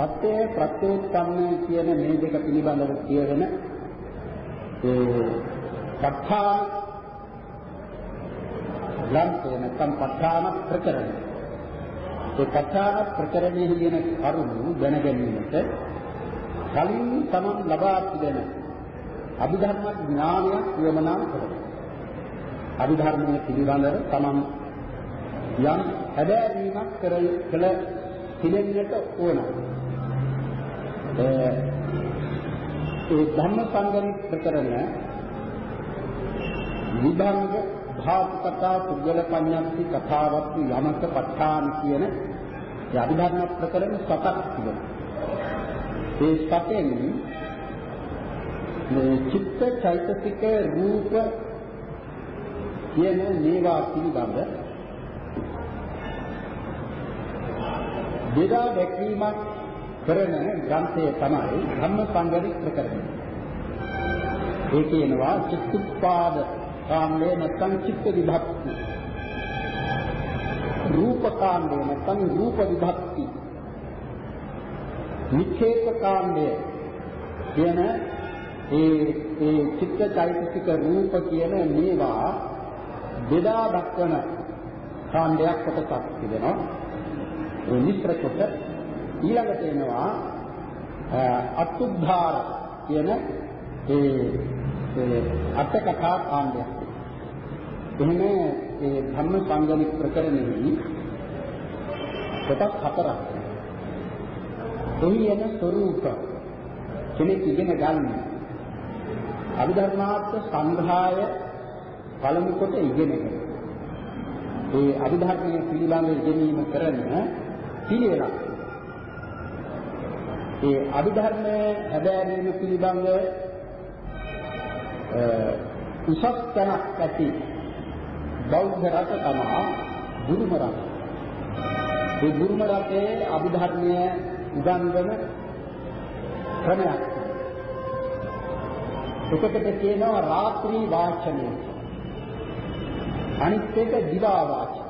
සත්‍ය ප්‍රත්‍යෝත්පන්න කියන මේ දෙක පිළිබඳව කියවෙන ඒ සත්‍යාන ග්‍රන්ථය නැත්නම් පත්‍යාන ප්‍රකරණය. ඒ පත්‍යාන ප්‍රකරණයේ කියන කරුණු දැන ගැනීමට කලින් තමන් ලබා තිබෙන අභිධර්ම ඥානය ප්‍රයමනා කරනවා. අභිධර්මයේ පිළිබඳව තමන් යම් හැදෑරීමක් කළ පිළිගන්නට ඕනෑ. ඒ ධම්ම සංගණි ප්‍රකරණ විභංග භාතු කතා පුද්ගල පඤ්ඤාති කතාවත් යමක ප ဋ ාණ කියන ඒ අභිධර්ම ප්‍රකරණ සතක් තිබෙනවා. ඒ සතෙන් මේ චිත්ත චෛතසික රූප කියන මේවා පිළිබඳ බෙදා දැක්වීමක් කරන ග්‍රන්ථය තමයි ධම්ම සංගරි ප්‍රකරණය. ඒ කියනවා චිත්තුප්පාද කාණ්ඩය නැත්නම් චිත්ත විභක්ති. රූප කාණ්ඩය නැත්නම් රූප විභක්ති. නික්ෂේප කාණ්ඩය කියන ඒ ඒ චිත්ත චෛතසික රූප කියන මේවා බෙදා දක්වන කාණ්ඩයක් කොටසක් තිබෙනවා. ඒ මිත්‍ර කොට ඊළඟට එනවා අත්ුද්ධාර කියන ඒ ඒ අටකථා කාණ්ඩයක්. එහෙම ඒ ධම්ම සංගණික ප්‍රකරණෙහි කොටස් හතරක්. එහි එන ස්වરૂප කෙනෙක් ඉගෙන ගන්න. අභිධර්මාර්ථ සංග්‍රහය පළමු කොට ඉගෙනගෙන. ඒ අභිධර්මයේ පිළිබඳ ඉගෙනීම කරන පිළිවෙලක්. ඒ අභිධර්මයේ හැදෑරීම පිළිබඳ උසස් තැනක් ඇති බෞද්ධ රට තමයි බුරුම රට. ඒ බුරුම රටේ අභිධර්මය උගන්වන ක්‍රමයක්. එකකට කියනවා රාත්‍රී වාචනය. අනිත් එක දිවා වාචනය.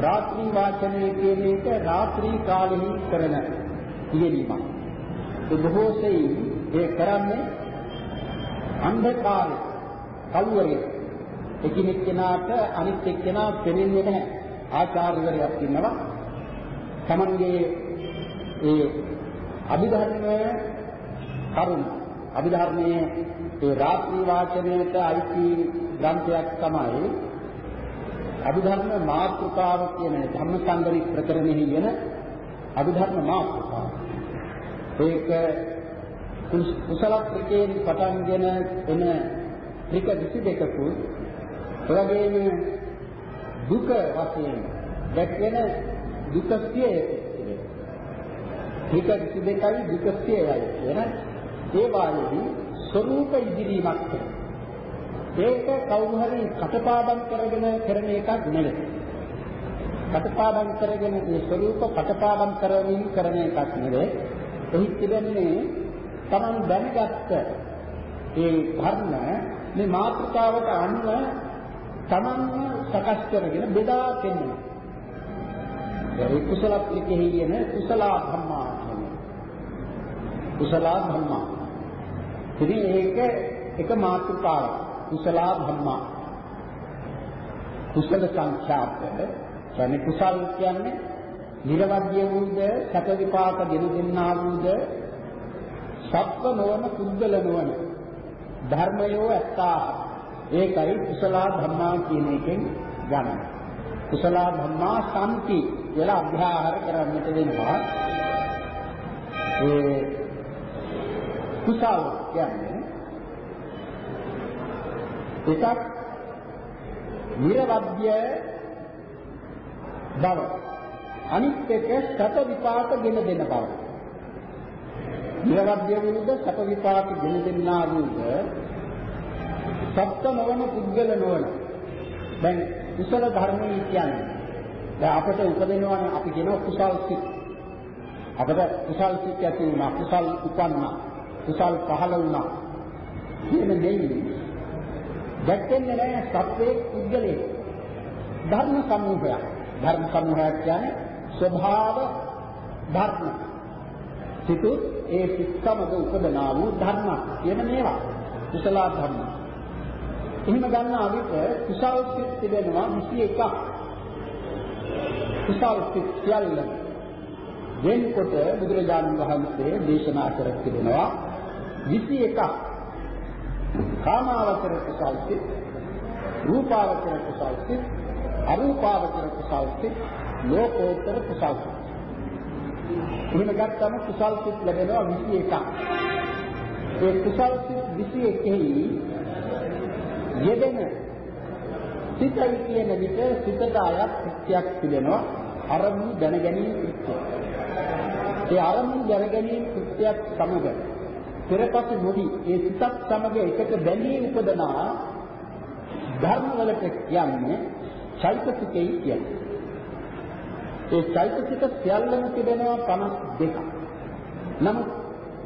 රාත්‍රී වාචනය කියන එක රාත්‍රී කාලෙහි කරන ඉගෙනීමක්. ඒ බොහෝ සෙයින් ඒ කරන්නේ අන්ධකාරය කල්වරේ එකිනෙක කෙනාට අනිත් එක්කෙනා පෙනෙන්නේ නැහැ. ආචාර්යවරයෙක් ඉන්නවා. තමන්ගේ ඒ අභිධර්මය කරුණ අභිධර්මයේ ඒ රාත්‍රී වාචනයට අයිති ග්‍රන්ථයක් තමයි අභිධර්ම මාතෘකාව කියන ධම්මසංගරි ප්‍රකරණෙහි වෙන අභිධර්ම මාතෘකාව ඒක කුසල ත්‍රිකයෙන් පටන්ගෙන එන ත්‍රික 22කුත් එවැගේම දුක වශයෙන් දැක්වෙන දුක 100යි ත්‍රික 22යි දුක 100යි කියන ඒ වායේදී ස්වરૂප ඉදිරීමක් ඒක කවුරු හරි කටපාඩම් කරගෙන කරන එකක් නෙවෙයි. කටපාඩම් කරගෙන ඒ ස්වરૂප කටපාඩම් කරමින් කරන එකක් නෙවෙයි. එහි තිබෙන්නේ Taman දැනගත්ත ඒ ධර්ම මේ මාතෘකාවට අනුව Tamanම සකස් කරගෙන බෙදා දෙන්නවා. ඒ කුසල ත්‍රිකෙහි යන කුසල ධම්මා කියන්නේ. කුසල ධම්මා. ඉතින් ඒක එක මාතෘකාවක්. කුසල ධම්මා. කුසල සංඛ්‍යාත කියන්නේ කුසල් කියන්නේ නිර්වද්‍ය වූද සැප විපාක දෙන දෙන්නා වූද සත්ව නොවන පුද්ගල නොවන ධර්මයෝ ඇත්තා ඒකයි කුසල ධම්මා කියන එකෙන් ගන්න. කුසල ධම්මා සම්ති කියලා අභ්‍යාහාර කරන්නට වෙනවා. ඒ කුසල කියන්නේ එකක් නිර්වද්‍ය බව අනිත් එක සත විපාක ගෙන දෙන බව. නිර්වද්‍ය වූද සත විපාක ගෙන දෙන්නා වූද සත්‍ය නොවන පුද්ගල නොවන. දැන් කුසල ධර්මයේ කියන්නේ දැන් අපට උපදිනවනේ අපි කියනවා කුසල් සිත්. අපට කුසල් සිත් ඇති වුණා, කුසල් උපන්නා, කුසල් පහළ වුණා. කියන දෙන්නේ දැක්කන්නේ නැහැ සත්‍යයේ පුද්ගලයේ ධර්ම සමූහයක්. ධර්ම සමූහයක් කියන්නේ ස්වභාව ධර්ම. සිතු ඒ සිත් සමග උපදනා වූ ධර්ම කියන මේවා කුසල ධර්ම. එහෙම ගන්නා විට කුසල් සිත් තිබෙනවා 21ක්. කුසල් සිත් සියල්ල වෙන්කොට බුදුරජාණන් වහන්සේ දේශනා කර තිබෙනවා 21ක්. කාමාවචර කුසල් සිත්, රූපාවචර කුසල් සිත්, අරූපාවචර කුසල් සිත්, ලෝකෝත්තර කුසල් සිත්. එහෙම ගත්තම කුසල් සිත් ලැබෙනවා 21ක්. ඒ කුසල් සිත් 21 යෙදෙන සිතයි කියන විට සිතට අයත් කෘත්‍යයක් තිබෙනවා අරමුණු දැනගැනීම කෘත්‍යය. ඒ අරමුණු දැනගැනීම කෘත්‍යයක් සමග පෙරපසු නොවි ඒ සිතත් සමග එකට බැඳී උපදනා ධර්මවලට කියන්නේ චෛතසිකයි කියන්නේ. ඒ චෛතසික සියල්ලම තිබෙනවා 52ක්. නමුත්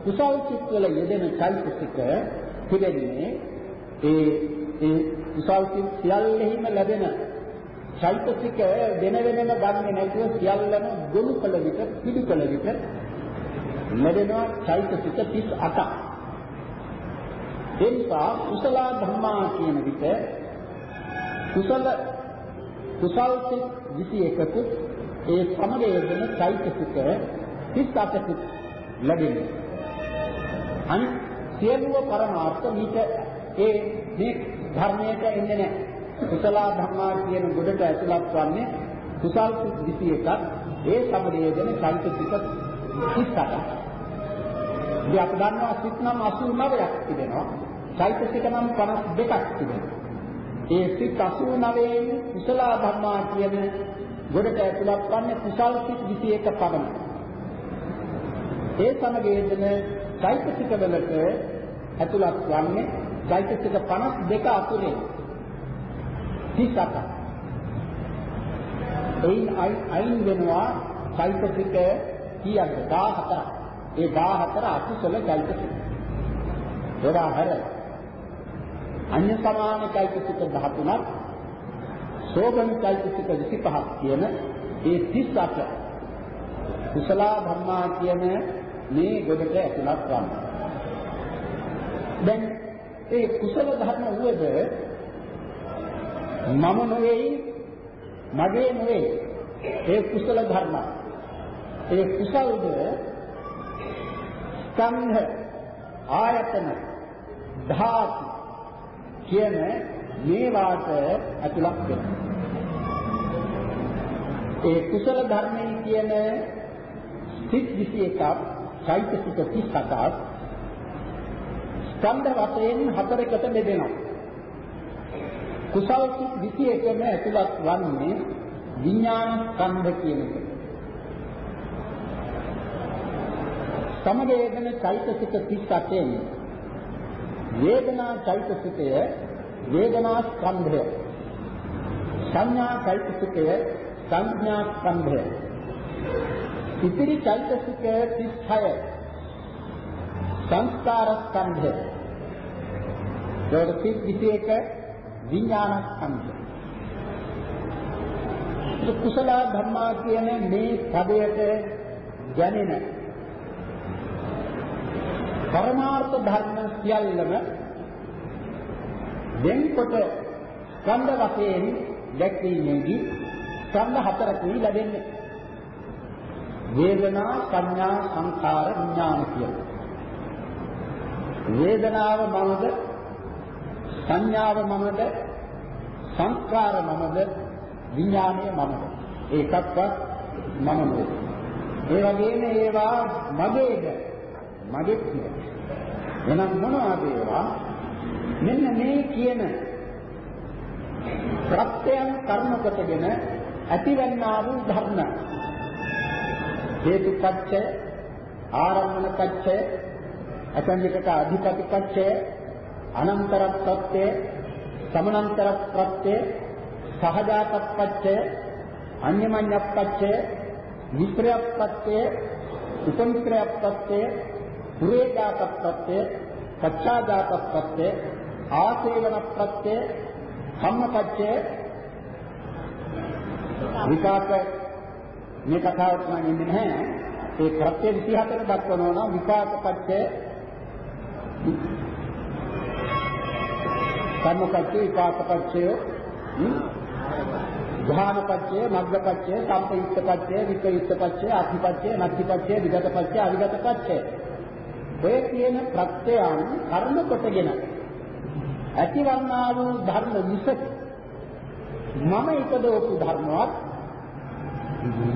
කුසල් සිත්වල යෙදෙන චෛතසික තිබෙන්නේ ඒ ඒ කුසල් සිත් සියල්ලෙහිම ලැබෙන චෛතසික වෙන වෙනම ගන්නේ නැතුව සියල්ලම ගොනු කළ විට පිළි කළ විට ලැබෙනවා චෛතසික 38ක්. ඒ නිසා කුසල ධර්මා කියන විට කුසල කුසල් සිත් 21කුත් ඒ සමග යෙදෙන චෛතසික 38කුත් ලැබෙනවා. අනිත් සියලුම පරමාර්ථ මේක ඒ මේ ධර්මයට එන්නේ නැහැ. කුසල ධර්මා කියන ගොඩට ඇතුළත් වන්නේ කුසල් 21ක් ඒ සමග යෙදෙන චෛතසික 38ක්. ඉතින් අපි දන්නවා සිත් නම් 89ක් තිබෙනවා. චෛතසික නම් 52ක් තිබෙනවා. ඒ සිත් 89න් කුසල ධර්මා කියන ගොඩට ඇතුළත් වන්නේ කුසල් සිත් 21 පමණයි. ඒ සමග යෙදෙන චෛතසික වලට ඇතුළත් වන්නේ චෛතසික 52 අතුරේ 38ක්. එයින් අයින් වෙනවා චෛතසික කීයක්ද 14ක්. ඒ 14 අකුසල චෛතසික. ඒවා හැර අන්‍ය සමාන චෛතසික 13ක් සෝබන චෛතසික 25ක් කියන ඒ 38 කුසල ධර්මා කියන මේ ගොඩට ඇතුළත් වන්නේ. දැන් ඒ කුසල ධර්ම වුවද මම නොවේ මගේ නොවේ ඒ කුසල ධර්ම. ඒ කුසල්ද ස්කන්ධ ආයතන ධාතු කියන මේවාට ඇතුළත් වෙනවා. ඒ කුසල ධර්මයේ කියන සිත් 21ක් චෛතසික 37ක් ස්කන්ධ වශයෙන් හතරකට බෙදෙනවා. කුසල සිත් 21ම ඇතුළත් වන්නේ විඥාන ස්කන්ධ කියන එක. සමවේදන චෛතසික 38න් වේදනා චෛතසිකය වේදනා ස්කන්ධය සංඥා චෛතසිකය සංඥා ස්කන්ධය ඉතිරි චෛතසික 36 සංස්කාර ස්කන්ධය ඒකට 21 විඥාන ස්කන්ධය කුසල ධර්මා කියන මේ පදයට ගැනෙන පරමාර්ථ ධර්ම සියල්ලම වෙන්කොට ස්කන්ධ වශයෙන් දැක්වීමේදී ස්කන්ධ හතරකුයි ලැබෙන්නේ. වේදනා, සංඥා, සංකාර, විඥාන කියන. වේදනාව මමද, සංඥාව මමද, සංස්කාර මමද, විඥානය මමද. ඒකක්වත් මම නෙවෙයි. ඒ වගේම ඒවා මගේද මගෙත් නෙවෙයි. එහෙනම් මොනවද ඒවා? මෙන්න මේ කියන ප්‍රත්‍යයන් කර්ම කොටගෙන ඇතිවන්නා වූ ධර්ම. හේතුපත්‍ය ආරම්භනපත්‍ය අසංජිතක අධිපතිපත්‍ය අනන්තරප්‍රත්‍ය සමනන්තරප්‍රත්‍ය සහජාතප්පත්‍ය අඤ්ඤමඤ්ඤප්පත්‍ය විප්‍රයප්පත්‍ය උපමිත්‍රයප්පත්‍ය පුරේජාතප්පත්‍ය පච්චාජාතප්පත්‍ය ආසේවනප්පත්‍ය කම්මපත්‍ය විපාක මේ කතාවට නම් ඉන්නේ නැහැ. ඒ ප්‍රත්‍ය 24 දක්වනවා නම් විපාක පත්‍ය කර්මපත්‍ය විපාක පත්‍ය ධාන පත්‍ය මග්ග පත්‍ය සම්පයුක්ත පත්‍ය විපයුක්ත පත්‍ය අධිපත්‍ය නත්තිපත්‍ය විගත පත්‍ය අවිගත පත්‍ය ඔය කියන ප්‍රත්‍යයන් කර්ම කොටගෙන ඇතිවන්නා වූ ධර්ම මිස මම ඉපදවපු ධර්මවත්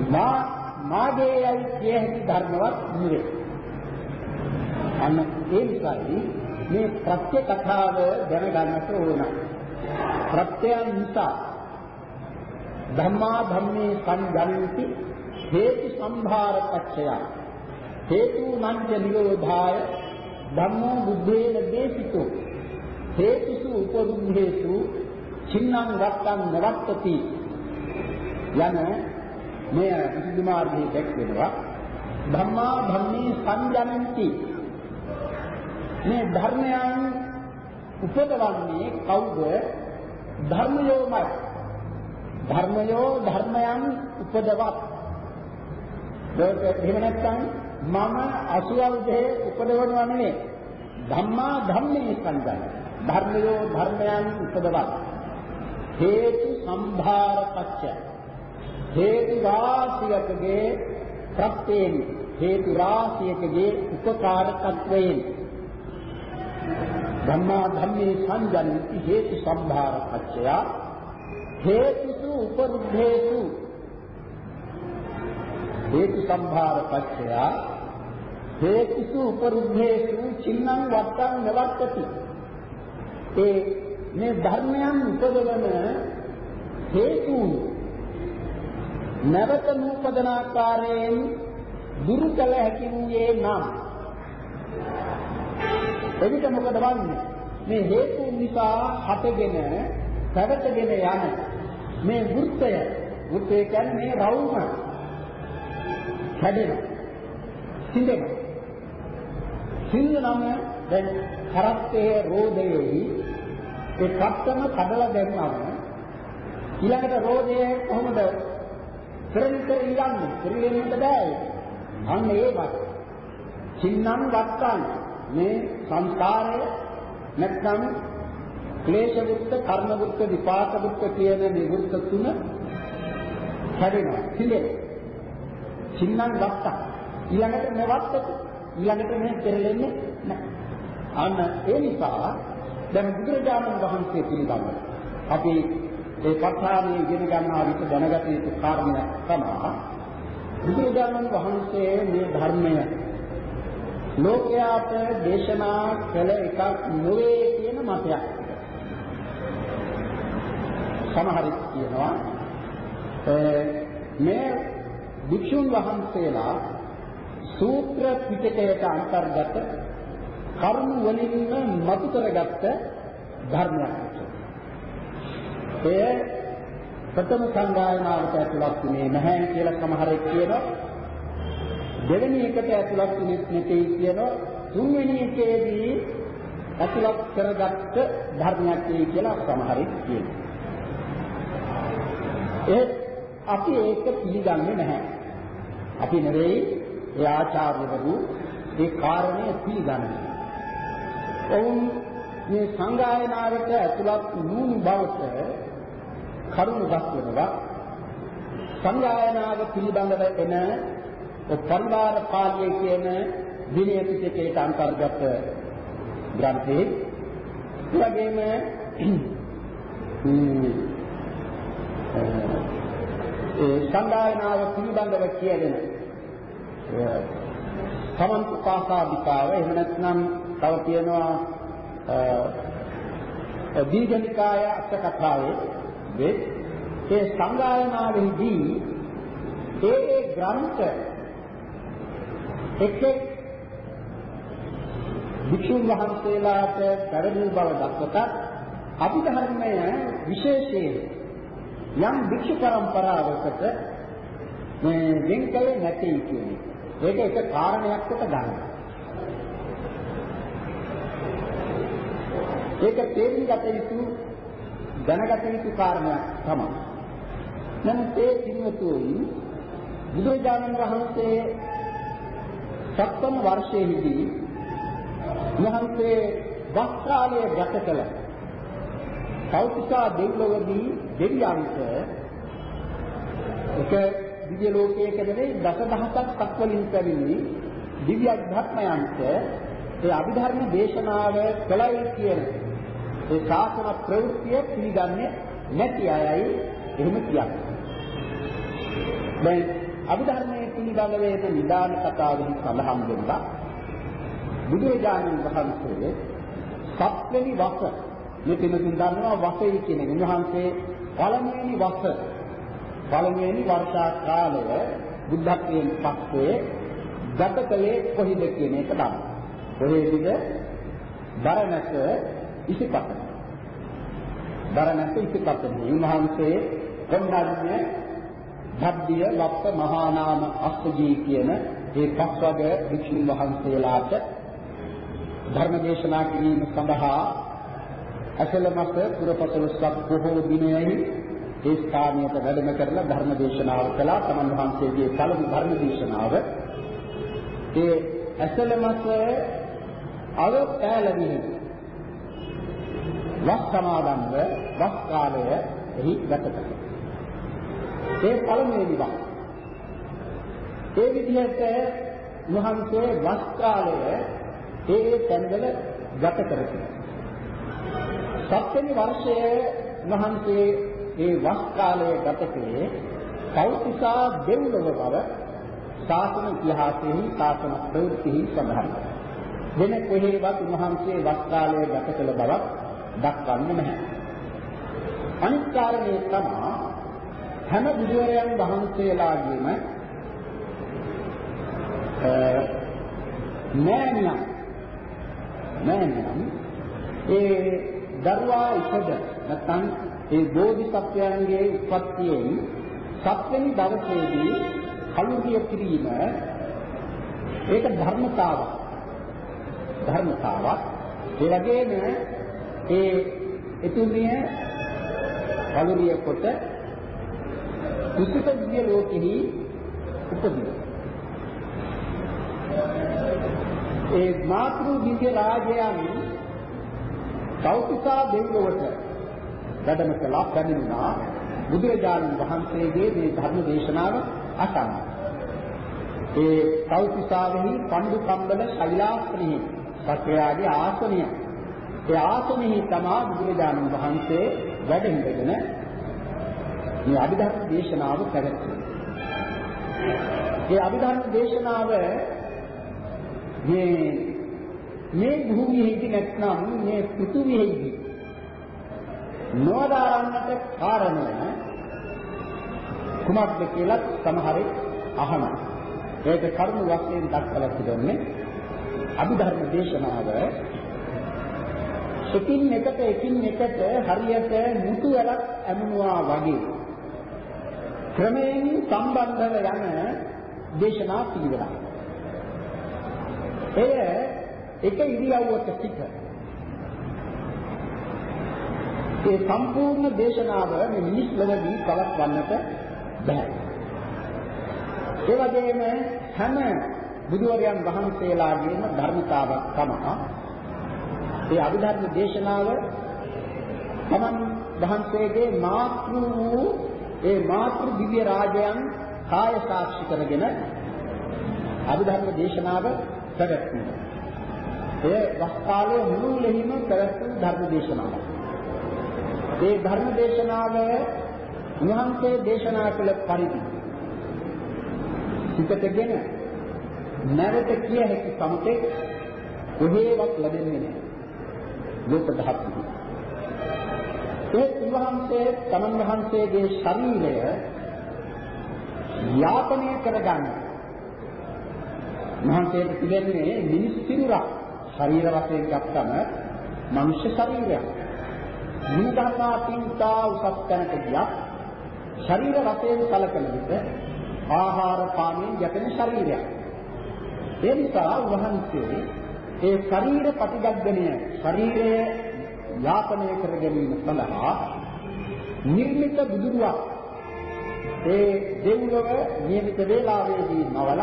මා මාගේ යයි කිය හැකි ධර්මවත් නෙවේ. අන්න ඒ නිසායි මේ ප්‍රත්‍ය කතාව දැනගන්නට ඕන. ප්‍රත්‍යයන් නිසා ධම්මා ධම්මේ සංජානති හේතු සම්භාර පච්චය හේතු නංච නිරෝධාය ධම්මෝ බුද්ධේන දේශිතෝ හේතුසු උපරුද්ධේසු චින්නං වත්තං නවත්තති යන මේ විසුද්ධි මාර්ගයේ දැක්වෙනවා ධම්මා ධම්මේ සංජානಂತಿ. මේ ධර්මයන් උපදවන්නේ කවුද? ධර්මයෝමයි. ධර්මයෝ ධර්මයන් උපදවත්. ඒක එහෙම නැත්නම් මම අසුවල් දෙහි උපදවනවා නෙමෙයි. ධම්මා ධම්මේ සංජානන ධර්මයෝ ධර්මයන් උපදවත් හේතු සම්භාර පච්චය හේතු රාශියකගේ ප්‍රත්‍යයෙන් හේතු රාශියකගේ උපකාරකත්වයෙන්. ධම්මා ධම්මේ සංජන්ති හේතු සම්භාර පච්චය හේතුසු උපරුද්ධේසු හේතු සම්භාර පච්චය හේතුසු උපරුද්ධේසු චින්නං වත්තං නවත්තති. ඒ මේ ධර්මයන් උපදවන හේතු නැවත නූපදන ආකාරයෙන් දුරු කළ හැකි වූයේ නම්. එවිට මොකද වන්නේ? මේ හේතු නිසා හටගෙන පැවතගෙන යන මේ වෘත්තය වෘත්තය කියන්නේ මේ රවුම. හැදෙන සිඳෙන. සිඳනම දැන් කරත්තේ රෝදයේදී ඒ කප්පම කඩලා දැම්මම ඊළඟට රෝදයේ කොහොමද? පෙරලිතර ඉල්ලන්නේ පෙරලෙන්නට බෑ. අන්න ඒවත් චින්නං වත්තං මේ සංස්කාරය නැත්නම් ක්ලේශ වෘත්ත කර්ම වෘත්ත විපාක වෘත්ත කියන මේ වෘත්ත තුන හැදෙනවා සිලේ චින්නං වත්තං ඊළඟට මෙවත්තක ඊළඟට මේ පෙරලෙන්නේ නැහැ. අන්න ඒ නිසා දැන් බුදුරජාණන් වහන්සේ පිළිබඳව අපි ඒ පඨානයේ ඉගෙන ගන්නා විට දැනගත යුතු කාරණයක් තමයි බුදුරජාණන් වහන්සේ මේ ධර්මය ලෝකයාට දේශනා කළ එකක් නොවේ කියන මතයක්. සමහරක් කියනවා මේ භික්ෂුන් වහන්සේලා සූත්‍ර පිටකයට අන්තර්ගත කර්ම වලින්ම මතු කරගත්ත ධර්මයක්. එය ප්‍රථම සංගායනාවට ඇතුළත් වෙන්නේ නැහැ කියලා සමහරෙක් කියනවා. දෙවෙනි එකට ඇතුළත් වෙන්නේ නැtei කියනවා. තුන්වෙනි එකේදී ඇතුළත් කරගත්ත ධර්මයක් කියලා සමහරෙක් කියනවා. ඒ අපි ඒක පිළිගන්නේ නැහැ. අපි නෙවෙයි ඒ ආචාර්යවරු ඒ කාරණය පිළිගන්නේ. ඔවුන් මේ සංගායනාවට ඇතුළත් වූ බවට කරුණ දක්වනවා. සංගායනාව පිළිබඳව එන පරිවාර පාළිය කියන විනය පිටකයට අන්තර්ගත ග්‍රන්ථයේ. එවැගේම ඒ සංගායනාව පිළිබඳව කියන සමන්ත පාසාදිකාව එහෙම නැත්නම් තව තියෙනවා දීඝනිකාය අටකථාවේ වේ ඒ සංගායනාවේදී ඒ ඒ ග්‍රන්ථ එක් එක් වික්ෂුන් වහන්සේලාට පැරණි බව දක්වතත් අභිධර්මය විශේෂයෙන් යම් වික්ෂු પરම්පරාවකට මේ වෙන්කලේ නැtei කියන්නේ. ඒක එක කාරණයක් කොට ගන්නවා. ඒක තේරුම් ගත යුතු දැනගත යුතු කාරණයක් තමයි. නමුත් ඒ පින්වතුන් බුදුරජාණන් වහන්සේ සත්වන වර්ෂයේදී උන්වහන්සේ වස්ත්‍රාලය ගත කළ කෞතිකා දෙව්ලොවදී දෙවියන්ට එක දිව්‍ය ලෝකයක නෙවෙයි දසදහසක් සක්වලින් පැමිණි දිව්‍ය අධ්‍යාත්මයන්ට ඒ අභිධර්ම දේශනාව කළයි කියන ඒ ශාසන ප්‍රවෘත්තිය පිළිගන්නේ නැති අයයි එහෙම කියන්නේ. දැන් අභිධර්මයේ පිළිබඳව එන නිදාන කතාවෙන් සඳහන් වෙනවා බුදුරජාණන් වහන්සේ සත්වෙනි වස මෙතන දන්නවා වසයි කියන උන්වහන්සේ පළමුවෙනි වස පළමුවෙනි වර්ෂා කාලය බුද්ධත්වයෙන් පස්සේ ගත කළේ කොහිද කියන එක තමයි. කොහේද? බරණැස 25. දරණක ඉතිපතමි. උන්වහන්සේ කොණ්ඩඤ්ඤ ධබ්බිය වප්ප මහානාම අස්සජී කියන ඒ පස්වග වික්ෂුන් වහන්සේලාට ධර්ම දේශනා කිරීම සඳහා අසලමක පුරපතලස්සක් බොහෝ දිනයයි ඒ ස්ථානයට වැඩම කරලා ධර්ම දේශනාව කළා. තමන් වහන්සේගේ පළමු ධර්ම දේශනාව ඒ අසලමක අලෝකයලමිනි වස් සමාදන්ව වස් කාලය එහි ගත කළා ඒ පළමුවෙනි වස් ඒ විදිහට මහන්සේ වස් කාලය ඒ ඒ තැන්වල ගත කරති. සත්වෙනි වර්ෂයේ මහන්සේ ඒ වස් කාලය ගත කළේ කෞතිසා දෙව්ලොව බව ශාසන ඉතිහාසයේ ශාසන ප්‍රවෘත්තිහි සඳහන්. වෙන කොහේවත් උන්වහන්සේ වස් කාලය ගත කළ බවක් දක්වන්නේ නැහැ. අනිත් කාරණේ තමයි හැම බුදුරයන් වහන්සේලාගේම නෑනියම් නෑනියම් ඒ දරුවා ඉපද නැත්නම් ඒ බෝධිසත්වයන්ගේ උපත්තියෙන් සත්වෙනි දවසේදී කලුරිය කිරීම ඒක ධර්මතාවක් ධර්මතාවක් ඒ වගේම ඒ එතුමිය කලුරිය කොට කුසිත දිව්‍ය ලෝකෙහි උපදිනවා ඒ මාතෘ දිව්‍ය රාජයන් කෞතිසා දෙවියන්ට වැඩම කළා පැමිණුණා බුදුරජාණන් වහන්සේගේ මේ ධර්ම දේශනාව අසන්න. ඒ කෞතිසාවෙහි පඬු කම්බල ශෛලාස්ත්‍රෙහි සත්‍යයාගේ ආසනය. ඒ ආසනෙහි තමා බුදුරජාණන් වහන්සේ වැඩ ඉඳගෙන මේ අභිධර්ම දේශනාව පැවැත්වුවා. ඒ අභිධර්ම දේශනාව මේ මේ භූමියේදී නැත්නම් මේ පෘථුවියේදී නොදාරන්නට කාරණය කුමක්ද කියලා සමහරෙක් අහනවා. ඒක කර්ම වශයෙන් දක්වලා තිබෙන්නේ අභිධර්ම දේශනාව එකින් එකට එකින් එකට හරියට මුතු වැඩක් ඇමුණුවා වගේ ක්‍රමයෙන් සම්බන්ධව යන දේශනා පිළිවෙලක්. එය එක ඉරියව්වක සිට ඒ සම්පූර්ණ දේශනාව මේ මිනිස් ලොවදී පවත්වන්නට බෑ. ඒ වගේම හැම බුදුවරයන් වහන්සේලාගේම ධර්මතාවක් තමයි ඒ අභිධර්ම දේශනාව තමන් වහන්සේගේ මාතෘ වූ ඒ මාතෘ දිව්‍ය රාජයන් කාය සාක්ෂි කරගෙන අභිධර්ම දේශනාව පැවැත්වුවා. ඒ වස්තාලයේ මුළුල්ලෙහිම පැවැත්වූ ධර්ම දේශනාවක්. ඒ ධර්ම දේශනාව උන්වහන්සේ දේශනා කළ පරිදි සිතටගෙන නැවත කිය හැකි සමතේ කොහේවත් ලැබෙන්නේ නැහැ. ලෝක ධාතුවේ. ඒ උන්වහන්සේ තමන් වහන්සේගේ ශරීරය යාපනය කරගන්න. මහන්සියට තිබෙන්නේ මිනිස් සිරුරක්. ශරීර වශයෙන් ගත්තම මනුෂ්‍ය ශරීරයක්. නිදහසාපින්තා උසස් තැනක ගියත් ශරීර වශයෙන් කලකන විට ආහාර පානයෙන් යැපෙන ශරීරයක්. ඒ නිසා වහන්සේ ඒ ශරීර ප්‍රතිගබ්බණය ශරීරය යාපනය කර ගැනීම සඳහා නිර්මිත බුදුරුවක්. ඒ දෙව්ලොව නියමිත වේලාවේදී නවල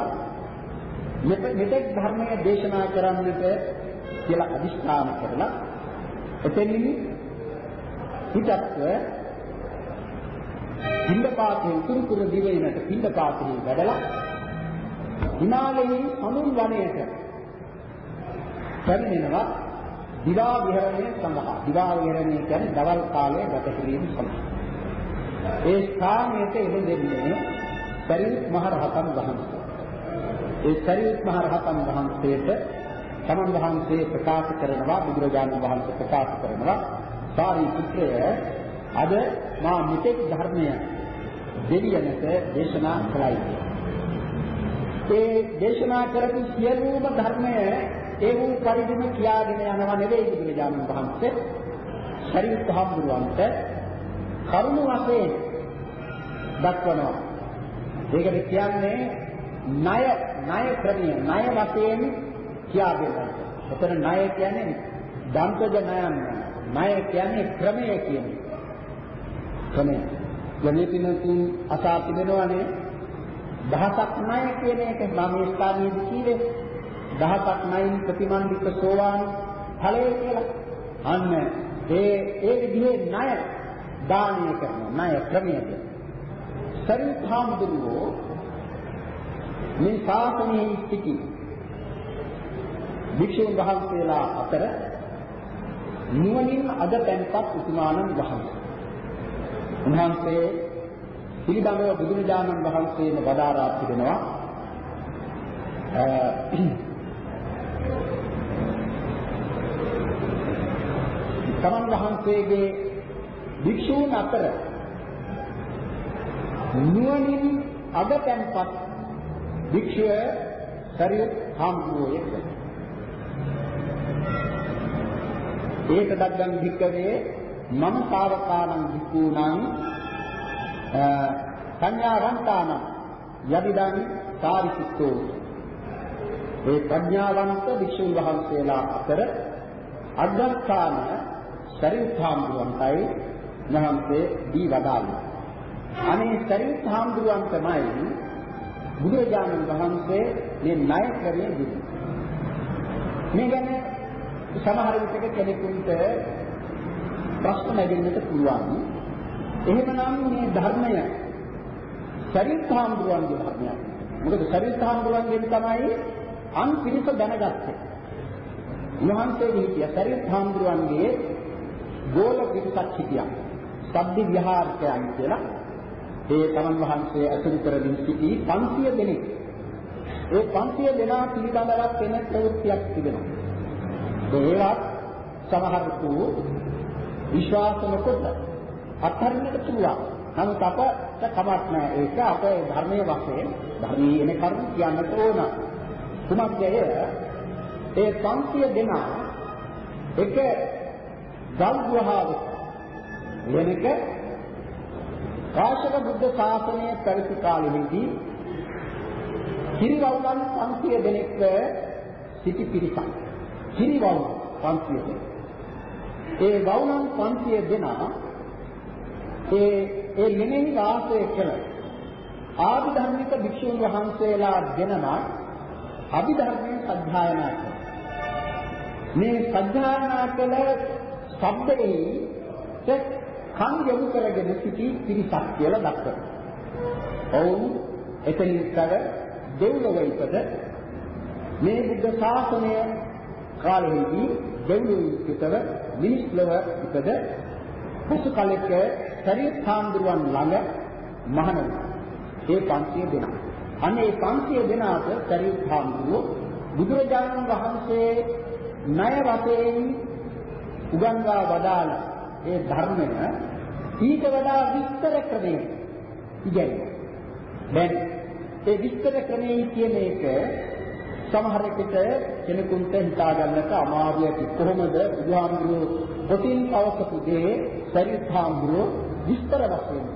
මෙතෙක් ධර්මයේ දේශනා කරන්නට කියලා අදිස්ථාන කරලා එතෙනින් හිතත්ව පින්දපාතේ උතුරු කුර දිවයිනට පින්දපාතේ වැඩලා හිමාලයේ සමුන් වනයේට පැමිණෙනවා දිවා විහරණය සඳහා. දිවා විහරණය කියන්නේ දවල් කාලයේ ගත කිරීම සඳහා. ඒ ස්ථානයට එළදෙන්නේ සරියුත් මහ රහතන් වහන්සේ. ඒ සරියුත් මහ රහතන් වහන්සේට තමන් වහන්සේ ප්‍රකාශ කරනවා බුදුරජාණන් වහන්සේ ප්‍රකාශ කරනවා සාරිපුත්‍රය අද මා මෙතෙක් ධර්මය දෙවියන්ට දේශනා කළයි. ඒ දේශනා කරපු සියලුම ධර්මය ඒ වූ පරිදිම කියාගෙන යනවා නෙවෙයි බුදුරජාණන් වහන්සේ. ශරීරත් හම්බුරවන්ට කරුණ වශයෙන් දක්වනවා. ඒකට කියන්නේ ණය ණය ක්‍රමය ණය වශයෙන් කියා දෙනවා. එතන ණය කියන්නේ දන්තජ ණයන් ණය කියන්නේ ක්‍රමය කියන්නේ. ක්‍රමය. යන්නේ පින්තුන් අසා තිබෙනවානේ දහසක් ණය කියන එක මම මේ ස්ථානයේදී කිව්වේ දහසක් නයින් ප්‍රතිමන්විත සෝවාන් ඵලය කියලා. අන්න ඒ ඒ විදිහේ ණය දානය කරනවා ණය ක්‍රමයක. සරිත් හාමුදුරුවෝ මේ ශාසනයේ සිටි භික්ෂුන් වහන්සේලා අතර නුවණින් අද තැන්පත් උතුමාණන් වහන්සේ. උන්වහන්සේ පිළිබඳව බුදුරජාණන් වහන්සේම වදාරා තිබෙනවා තමන් වහන්සේගේ භික්ෂූන් අතර නුවණින් අගතැන්පත් භික්ෂුව සරියුත් හාමුදුරුවෝ එක්ක. ඒක දග්ගන් භික්කවේ මම ශාවකානං භික්ඛූණං සංඥාවන්තාන යදිදං සාරිසිතෝ ඒ ප්‍රඥාවන්ත භික්ෂුන් වහන්සේලා අතර අග්‍රස්ථාන සරියුත්හාමුදුරන්ටයි මහන්සේ දී වදාළේ. අනේ සරියුත්හාමුදුරන් තමයි බුදුරජාණන් වහන්සේ මේ ණය ක්‍රමයේ දුන්නේ. මේ ගැන සමහර විටක කෙනෙකුට ප්‍රශ්න නැගෙන්නට පුළුවන්. එහෙමනම් මේ ධර්මය සරියුත්හාමුදුරන්ගේ ධර්මයක්. මොකද සරියුත්හාමුදුරන්ගෙන් තමයි අන් පිරිස දැනගත්තේ. උන්වහන්සේගේ හිටිය සරියත් හාමුදුරුවන්ගේ ගෝල පිටසක් හිටියා. සබ්දි විහාරකයන් කියලා. ඒ තමන් වහන්සේ අසුරු කරමින් සිටි 500 දෙනෙක්. ඒ 500 දෙනා පිළිබඳව වෙන ප්‍රවෘත්තියක් තිබෙනවා. ඒවත් සමහරකු විශ්වාස නොකොට අත්හරින්නට පුළුවන්. නමුත් අපට කමක් නැහැ. ඒක අපේ ධර්මයේ වශයෙන් ධර්මයේ එන කරුණු කියන්නට ඕන. කුමක්ද ඒ 500 දෙනා එක ගල් ගුහාවක වෙනක කාශ්‍යප බුද්ධ ශාසනය පැවති කාලෙහිදී කිරිවවුලන් 500 දෙනෙක් සිටි පිරිසක්. කිරිවවුල 500 දෙනෙක්. ඒ වවුලන් 500 දෙනා ඒ ඒ නෙමෙයි වාසය කළ ආධිධර්මික භික්ෂුන් වහන්සේලා දෙනමක් අභිධර්මයේ සත්‍යයනා කරනවා. මේ සත්‍යයනා කළ ශබ්දයේ කන් යොමු කරගෙන සිටි පිරිසක් කියලා දක්වනවා. ඔවුන් එතනින් කර දෙව්ලොව ඉපද මේ බුද්ධ ශාසනය කාලෙහිදී දෙව්ලොව ඉපද මිනිස් ලොව ඉපද පසු කලෙක සරියත් හාමුදුරුවන් ළඟ මහණ ඒ 500 දෙනා. අනේ 500 දෙනාට සරියත් හාමුදුරුවෝ බුදුරජාණන් වහන්සේ ණය වශයෙන් උගන්වා වදාළ ඒ ධර්මය ඊට වඩා විස්තර ක්‍රමයෙන් ඉගෙනුවා. දැන් ඒ විස්තර ක්‍රමයේ කියන එක සමහර විට කෙනෙකුට හිතා ගන්නට අමාරුයි කොහොමද බුදුහාමුදුරුවෝ පොතින් පවසපු දේ සරිත්හාමුදුරුවෝ විස්තර වශයෙන්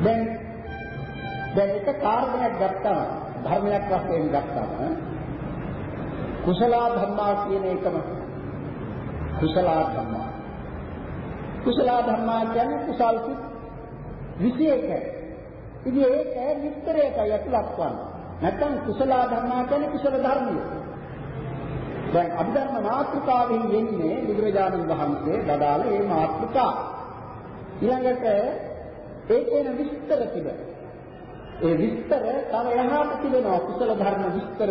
දැන් දැන් එක කාරණයක් ගත්තා ධර්මයක් වශයෙන් ගත්තාම කුසල ධර්මා කියන එකම කුසල ධර්මා. කුසල ධර්මා කියන්නේ කුසල් සිත් 21. ඉතින් ඒක විස්තරයකයි අතුලක් වань. නැත්නම් කුසල ධර්මා කියන්නේ කුසල ධර්මිය. දැන් අභිධර්ම මාත්‍රකාවෙන් වෙන්නේ බුදුරජාණන් වහන්සේ දදාළ මේ මාත්‍රකා. ඊළඟට ඒකේන විස්තර තිබෙනවා. ඒ විස්තර තව එහාට තිබෙනවා කුසල ධර්ම විස්තර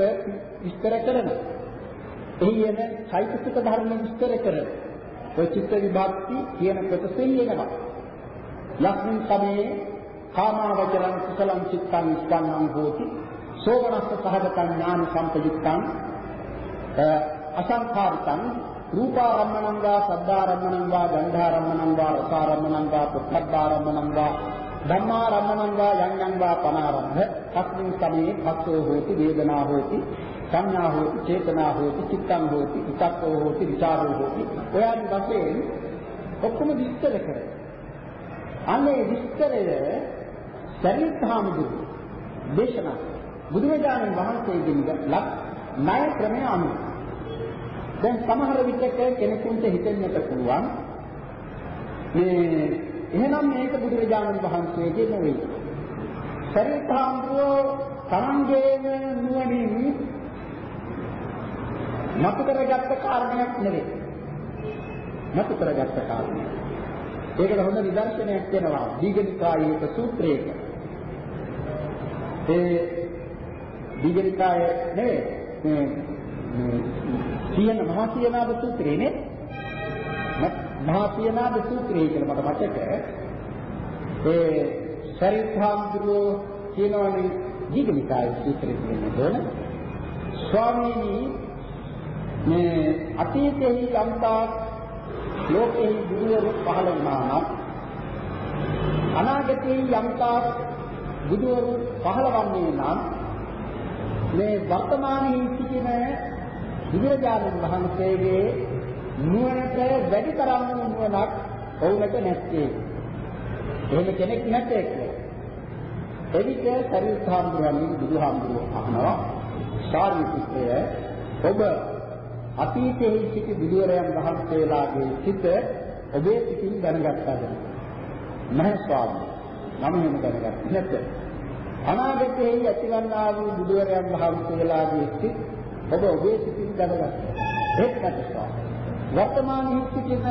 විස්තර කරනවා. එහි එන චෛතසික ධර්ම විස්තර කරන. ඔය චිත්ත විභක්ති කියන කොටසෙන් එනවා. යක්මින් සමේ කාමාවචරං කුසලං චිත්තං ස්පන්නං හෝති සෝමනස්ස සහගතං ඥාන සම්පයුක්තං අසංඛාරිතං රූපාරම්මණං වා සද්ධාරම්මණං වා ගන්ධාරම්මණං වා රසාරම්මණං වා පුත්තබ්බාරම්මණං වා ධම්මාරම්මණං වා යං යං වා පනාරම්භ තස්මින් සමේ පස්සෝ හෝති වේදනා හෝති සංඥා හෝති චේතනා හෝති චිත්තං හෝති විචක්කෝ හෝති විචාරෝ හෝති. ඔයන් වශයෙන් ඔක්කොම විස්තර කරේ අන්නේ විස්තරය සරිත්හාමුදුරු දේශනා බුදුරජාණන් වහන්සේගෙන් ලක් ණය ක්‍රමය අනුව. දැන් සමහර විටක කෙනෙකුට හිතෙන්නට පුළුවන් මේ එහෙනම් මේක බුදුරජාණන් වහන්සේගේ නෙවෙයි. සරිත්හාමුදුරෝ තමන්ගේම නුවණින් මතු කරගත්ත කාරණයක් නෙවෙයි. මතු කරගත්ත කාරණයක්. ඒකට හොඳ නිදර්ශනයක් වෙනවා දීඝනිකායේක සූත්‍රයක. ඒ දීඝනිකාය නෙවෙයි මේ සියන මහා සියනාද සූත්‍රයේනේ මහා සියනාද සූත්‍රය කියලා මට මතක ඒ සරිත්හාම්දුරෝ කියනවානේ දීඝනිකායේ සූත්‍රය කියන්නේ ස්වාමීනි මේ අතීතයේ යම්තා ලෝකෙහි බුදුවරු පහළ වුණා නම් අනාගතයේ යම්තා බුදුවරු පහළවන්නේ නම් මේ වර්තමානයේ සිටින බුදුරජාණන් වහන්සේගේ නුවණට වැඩි තරම් නුවණක් ඔවුන්ට නැත්තේ. එහෙම කෙනෙක් නැත්තේ. එවිට සරියුත්හාමුදුරන්ගේ බුදුහාමුදුරුවෝ අහනවා සාරිපුත්‍රය ඔබ අතීතයේ සිටි බුදුරයන් වහන්සේලාගේ සිට ඔබේ සිතින් දැනගත්තාද? නැහැ ස්වාමී. මම එහෙම දැනගත්තේ නැත. අනාගතයේ ඇතිවන්නා වූ බුදුරයන් වහන්සේලාගේ සිත් ඔබ ඔබේ සිතින් දැනගත්තා. ඒත් නැත ස්වාමී. වර්තමානයේ සිටින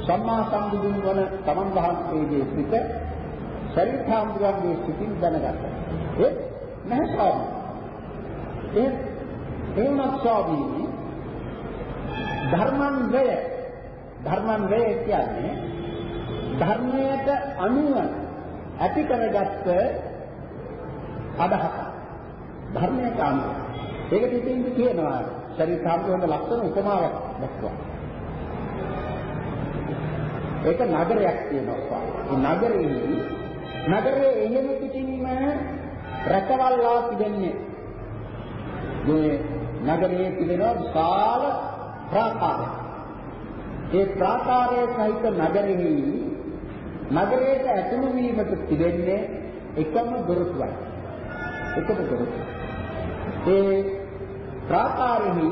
සම්මා සම්බුදුන් වන තමන් වහන්සේගේ සිට ශරීරාම්බුරන්ගේ සිතින් දැනගත්තා. ඒත් නැහැ ස්වාමී. ඒ එහෙමත් ස්වාමී ධර්මං වය ධර්මං වය කියන්නේ ධර්මයට අනුව ඇති කරගත්ත අදහස ධර්මයට අනුව ඒකට ඉතින් කියනවා ශරීර සාම්ප්‍රදායික ලක්ෂණ උපමාවක් දක්වනවා ඒක නගරයක් තියෙනවා ඒ නගරේ නගරයේ එහෙම පිටින්ම රැකවල්ලා තිබෙන්නේ. මේ නගරයේ තිබෙන විශාල ප්‍රාකාරය. ඒ ප්‍රාකාරයේ සහිත නගරෙහි නගරයට ඇතුළු වීමට තිබෙන්නේ එකම දොරටුවයි. එකම දොරටුව. ඒ ප්‍රාකාරෙහි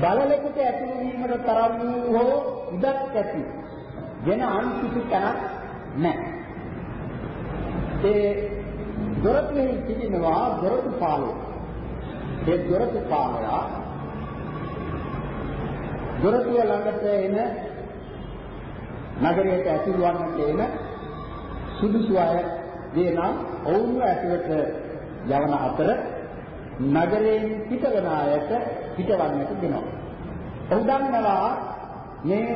බලලෙකුට ඇතුළු වීමට තරම් හෝ ඉඩක් ඇති වෙන අන් කිසි තැනක් නැහැ. ඒ දොරටුවේ තිබෙනවා දොරටු පාලය. ඒ දොරටු පාලයා දොරටුව ළඟට එන නගරයට ඇතුළු වන්නට එන සුදුසු අය දේනම් ඔවුන්ව ඇතුළට යවන අතර නගරයෙන් පිටවන අයට පිටවන්නට දෙනවා. ඔහු දන්නවා මේ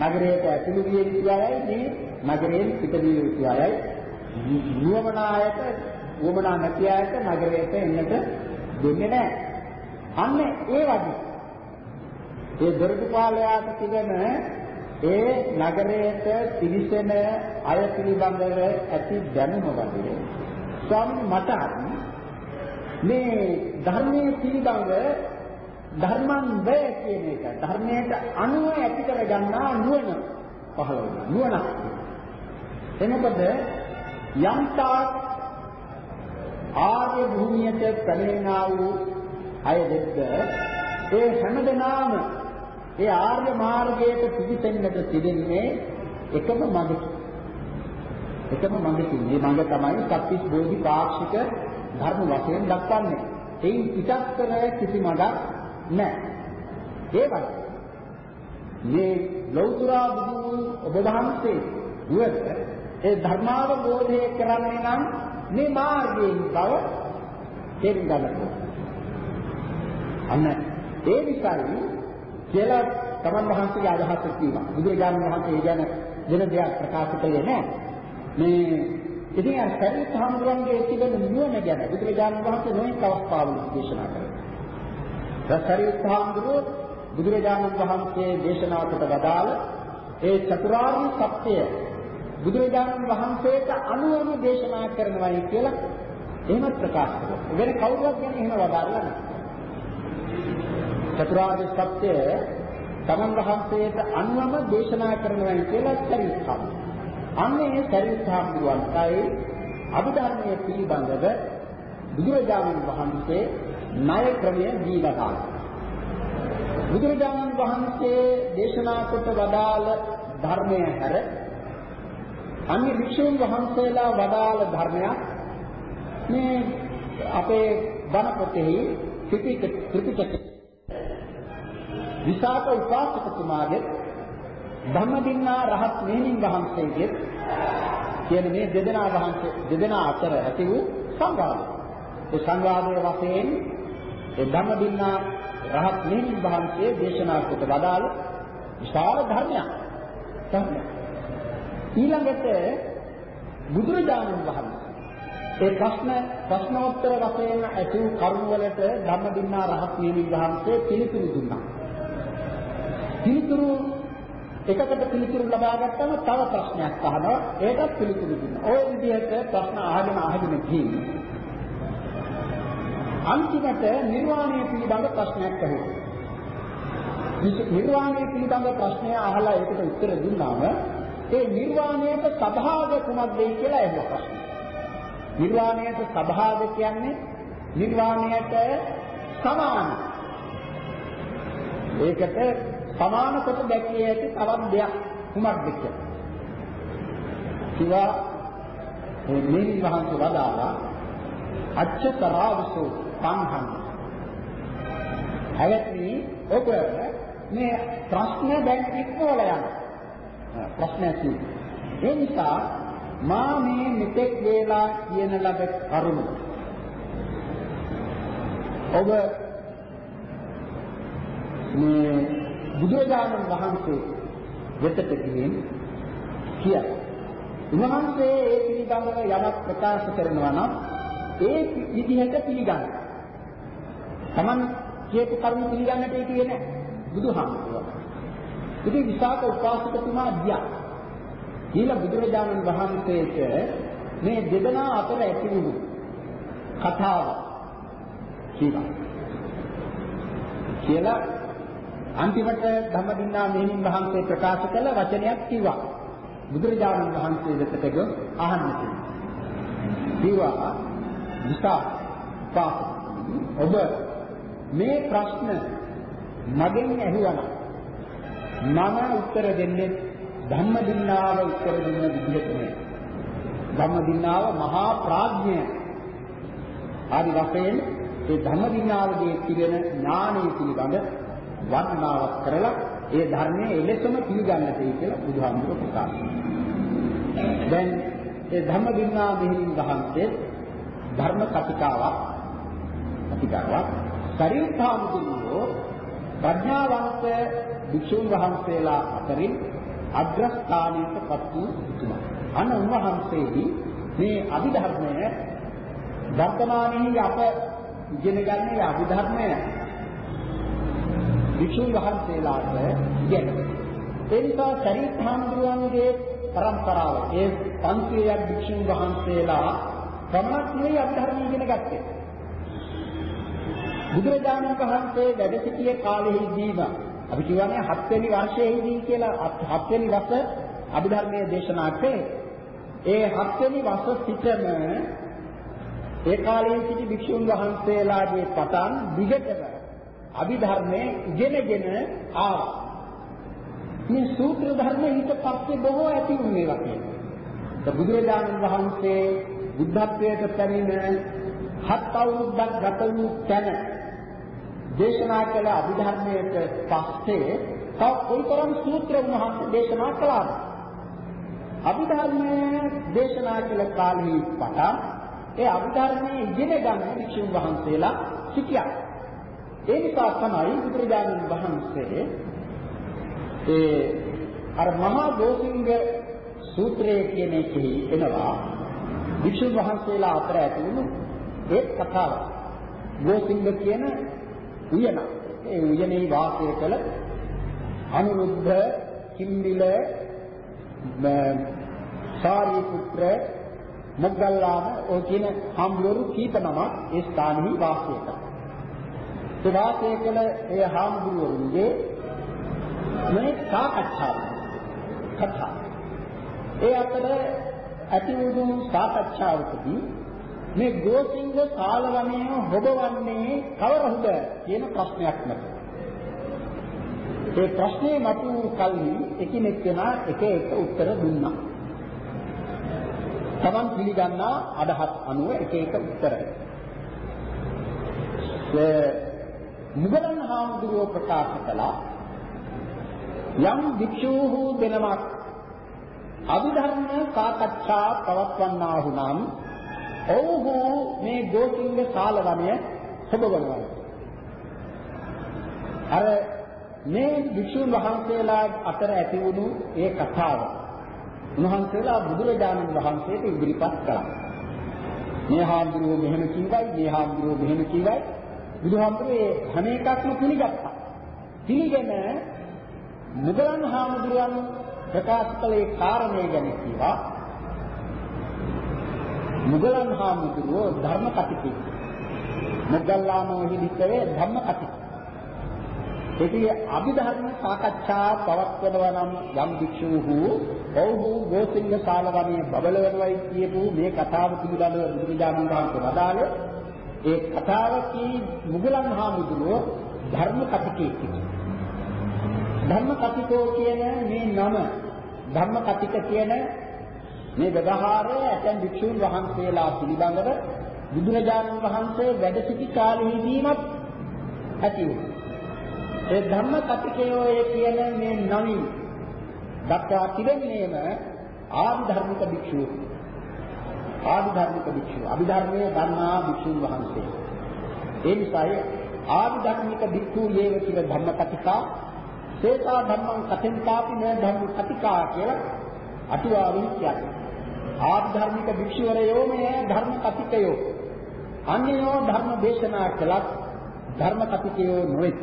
නගරයට ඇතුළු විය යුතු අයයි මේ නගරයෙන් පිටවිය යුතු අයයි නියමනායට වමනා නැති අයට නගරයට එන්නට දෙන්නේ නැහැ. අන්න ඒ වගේ ඒ දොරටුපාලයාට තිබෙන ඒ නගරයට පිවිසෙන අය පිළිබඳව ඇති දැනුම වගේ ස්වාමීන් මට මේ ධර්මයේ පිළිබඳ ධර්මං වේ කියන එක. ධර්මයට අනුව ඇති කර ගන්නා නුවණ පහළ වෙනවා නුවණ එනකොට යම්තා ආර්ය භූමියට පැමිණෙනා වූ අය දෙක ඒ හැමදෙනාම ඒ ආර්ය මාර්ගයට පිවිසෙන්නට තිබෙන්නේ එකම මඟකි. එකම මඟකි. මේ මඟ තමයි සත්‍විස් බෝධි පාක්ෂික ධර්ම වශයෙන් දක්වන්නේ. එයින් පිටස්තර කිසි මඟක් නැහැ. ඒ වගේ මේ ලෞතර බුදු ඔබ වහන්සේ දුවට ඒ ධර්මාවබෝධය කරන්නේ නම් මේ මාර්ගයෙන් බව තේරුම් ගන්න ඕනේ. අන්න ඒ නිසායි කියලා තමන් වහන්සේගේ අදහස තියෙනවා. බුදුරජාණන් වහන්සේ ඒ ගැන වෙන දෙයක් ප්‍රකාශ කළේ නැහැ. මේ ඉතින් අර සරිත් හාමුදුරන්ගේ තිබෙන නුවණ ගැන බුදුරජාණන් වහන්සේ නොයෙක් අවස්ථාවල දේශනා කළා. සරිත් හාමුදුරුවෝ බුදුරජාණන් වහන්සේ දේශනා කොට වදාළ ඒ චතුරාර්ය සත්‍යය බුදුරජාණන් වහන්සේට අනුවම දේශනා කරනවායි කියලා එහෙම ප්‍රකාශ කරනවා. වෙන කවුරුවත් ගැන එහෙම වදාරලා නැහැ. චතුරාර්ය සත්‍යය තමන් වහන්සේට අනුවම දේශනා කරනවායි කියලා සරිත්හාම. අන්නේ සරිත්හාමුදුරන්ටයි අභිධර්මයේ පිළිබඳව බුදුරජාණන් වහන්සේ ණය ක්‍රමය දීලා බුදුරජාණන් වහන්සේ දේශනා කොට වදාළ ධර්මය හැර අන්‍ය වික්ෂුන් වහන්සේලා වදාළ ධර්මයක් මේ අපේ බණ පොතෙහි ත්‍රිපිටක විසාක උපාසකතුමාගේ ධම්මදින්නා රහත් මෙහෙණින් වහන්සේගේ කියන මේ දෙදෙනා වහන්සේ දෙදෙනා අතර ඇති වූ සංවාදය. ඒ සංවාදයේ වශයෙන් ඒ ධම්මදින්නා රහත් මෙහෙණින් වහන්සේ දේශනා කොට වදාළ විශාල ධර්මයක්. ධර්මයක්. ඊළඟට බුදුරජාණන් වහන්සේ ඒ ප්‍රශ්න ප්‍රශ්නෝත්තර වශයෙන් ඇති වූ කරුණ වලට ධම්මදින්නා රහත් මෙහෙණින් වහන්සේ පිළිතුරු දුන්නා. පිළිතුරු එකකට පිළිතුරු ලබා ගත්තම තව ප්‍රශ්නයක් අහනවා ඒකත් පිළිතුරු දෙනවා. ওই විදිහට ප්‍රශ්න අහගෙන අහගෙන ගිහින් අන්තිමට නිර්වාණය පිළිබඳ ප්‍රශ්නයක් ඇහුවා. නිර්වාණය පිළිබඳ ප්‍රශ්නය අහලා ඒකට උත්තර දුන්නාම ඒ නිර්වාණයට සබහාග කුමක්ද කියලා ඇහුවා ප්‍රශ්න. නිර්වාණයට සබහාග කියන්නේ නිර්වාණයට සමාන. ඒකට සමාන කොට දැකිය හැකි තවත් දෙයක් කුමක්ද කියලා. කිවා මේ නිල් වහන්සේ වදාලා අච්චතරාවසෝ සංහන්. හැවැත්නි ඔබ මේ ප්‍රශ්න දැන් ඉක්මවල යන ප්‍රශ්නයක් ඒ නිසා මා මේ මෙතෙක් වේලා කියන ලබ කරුණ ඔබ මේ බුදුරජාණන් වහන්සේ වෙතට ගිහින් කියයි. උන්වහන්සේ ඒ පිළිබඳව යමක් ප්‍රකාශ කරනවා නම් ඒ විදිහට පිළිගන්න. Taman කියපු කරුණු පිළිගන්නට ඒ කියන්නේ බුදුහාමුදුරුවෝ. ඉතින් විසාක උපාසකතුමා ගියා. ඊළ බුදුරජාණන් වහන්සේට මේ දෙදෙනා අතර ඇති වුණු කතාව කියලා. කියලා අන්තිමට ධම්මදින්නා මෙහෙණින් වහන්සේ ප්‍රකාශ කළ වචනයක් කිව්වා. බුදුරජාණන් වහන්සේ වෙතට ගොස් අහන්න කිව්වා. විසා පාප ඔබ මේ ප්‍රශ්න මගෙන් ඇහුවනම් මම උත්තර දෙන්නේ ධම්මදින්නාව උත්තර දෙන්න විදිහට නෙවෙයි. ධම්මදින්නාව මහා ප්‍රඥය. ආදි වශයෙන් ඒ ධම්මදින්නාවගේ තිබෙන ඥානය පිළිබඳ වර්ණනාවක් කරලා ඒ ධර්මයේ එලෙසම පිළිගන්නටයි කියලා බුදුහාමුදුරුවෝ ප්‍රකාශ දැන් ඒ ධම්මදින්නා මෙහිණින් වහන්සේ ධර්ම කතිකාවක් කතිකාවක් පරිත්‍යාමුදුරෝ ප්‍රඥාවන්ත භික්ෂුන් වහන්සේලා අතරින් අග්‍රස්ථානයට පත් වූ උතුමා. අන්න උන්වහන්සේදී මේ අභිධර්මය වර්තමානයේ අප ඉගෙන ගන්න අභිධර්මය වික්ෂුන් වහන්සේලාට ඉගෙනගන්න. ඒ නිසා සරිත් හාමුදුරුවන්ගේ પરම්පරාව ඒ 500ක් වික්ෂුන් වහන්සේලා පමණක් නෙවෙයි අභිධර්ම ඉගෙන ගත්තේ. බුදුරජාණන් වහන්සේ වැඩ සිටියේ කාලෙහිදීම අපි කියවනේ 7 වෙනි වර්ෂයේදී කියලා 7 වෙනි වසර අභිධර්මයේ දේශනා කළේ. ඒ 7 වෙනි වසර සිටම ඒ කාලයේ සිටි භික්ෂුන් වහන්සේලාගේ පටන් දිගටම අභිධර්මයේ ඉගෙනගෙන ආවා. මේ සූත්‍ර ධර්ම ඊට පස්සේ බොහෝ ඇති වුණේ වගේ. බුදුරජාණන් වහන්සේ බුද්ධත්වයට පැමිණ හත් අවුරුද්දක් ගත වූ තැන දේශනා කළ අභිධර්මයට පස්සේ තව කොයිතරම් සූත්‍ර උන්වහන්සේ දේශනා කළාද? අභිධර්මයේ දේශනා කළ කාලෙහි පටන් ඒ අභිධර්මයේ ඉගෙන ගන්න වික්ෂුන් වහන්සේලා සිටියා. ඒ නිසා තමයි බුදුරජාණන් වහන්සේ ඒ අර මහා ගෝසිංග සූත්‍රය කියන එකෙහි එනවා වික්ෂුන් වහන්සේලා අතර ඇති වුණු ඒ කතාව. ගෝසිංග කියන උයන. ඒ උයනේ වාසය කළ අනුරුද්ධ කිම්බිල සාරිපුත්‍ර මොග්ගල්ලාන ඔය කියන හාමුදුරු කීප නම ඒ ස්ථානෙහි වාසය කළා. ඒ වාසය කළ ඒ හාමුදුරුවන්ගේ මේ සාකච්ඡා කතා. ඒ අතර ඇති වූ සාකච්ඡාවකදී මේ ගෝසිංග කාලවණය හොබවන්නේ කවරහුද කියන ප්‍රශ්නයක් මත. ඒ ප්‍රශ්නේ මතු කල්හි එකිනෙක කෙනා එක එක උත්තර දුන්නා. තමන් පිළිගන්නා අදහස් අනුව එක එක උත්තරයි. ඒ මුගලන් හාමුදුරුවෝ ප්‍රකාශ කළා යම් භික්ෂූහු දෙනමක් අභිධර්ම සාකච්ඡා පවත්වන්නා වුනම් ඔව්හු මේ ගෝතිංග සාලවණය සබවනවා. අර මේ භික්ෂුන් වහන්සේලා අතර ඇති වුණු ඒ කතාව උන්වහන්සේලා බුදුරජාණන් වහන්සේට ඉදිරිපත් කළා. මේ හාමුදුරුවෝ මෙහෙම කිව්වයි, මේ හාමුදුරුවෝ මෙහෙම කිව්වයි. බුදුහාමුදුරුවෝ හැම එකක්ම පිළිගත්තා. පිළිගෙන මුගලන් හාමුදුරුවන් ප්‍රකාශ කළේ කාරණේ ගැන කිව්වා. මුගලන් හාමුදුරුවෝ ධර්ම කතිකේ. මුගල්ලානෝ හිදිකේ ධම්ම කතික. ඒකේ අභිධර්ම සාකච්ඡා පවත්වනවා නම් යම් භික්ෂූහු ඔව්හු ගෝසිංහ සාලවණේ බබලවනවයි කියපු මේ කතාව පිළිබඳව බුදුරජාණන් වහන්සේ වදාළේ ඒ කතාව කී මුගලන් හාමුදුරුවෝ ධර්ම කතිකේ කිව්වා. ධර්ම කතිකෝ කියන මේ නම ධර්ම කතික කියන මේ ව්‍යවහාරය ඇතැම් භික්ෂුන් වහන්සේලා පිළිබඳව බුදුරජාණන් වහන්සේ වැඩ සිටි කාලෙහිදීමත් ඇති වුණා. ඒ ධම්ම කතිකයෝ කියන මේ නමින් දක්වා තිබෙන්නේම ආදි ධර්මික භික්ෂුව. ආදි ධර්මික භික්ෂුව. අභිධර්මයේ දන්නා භික්ෂුන් වහන්සේ. ඒ නිසායි ආදි ධර්මික භික්ෂු යේව කියන ධම්ම කතිකා සේතා ධම්මං කතෙන්තාපි න ධම්ම කතිකා කියලා අටුවාවෙන් කියන්නේ. ආධර්මික භික්ෂුවරයෝ මේ ධර්ම කතිකයෝ. අන්‍යයෝ ධර්ම දේශනා කළත් ධර්ම කතිකයෝ නොවේ.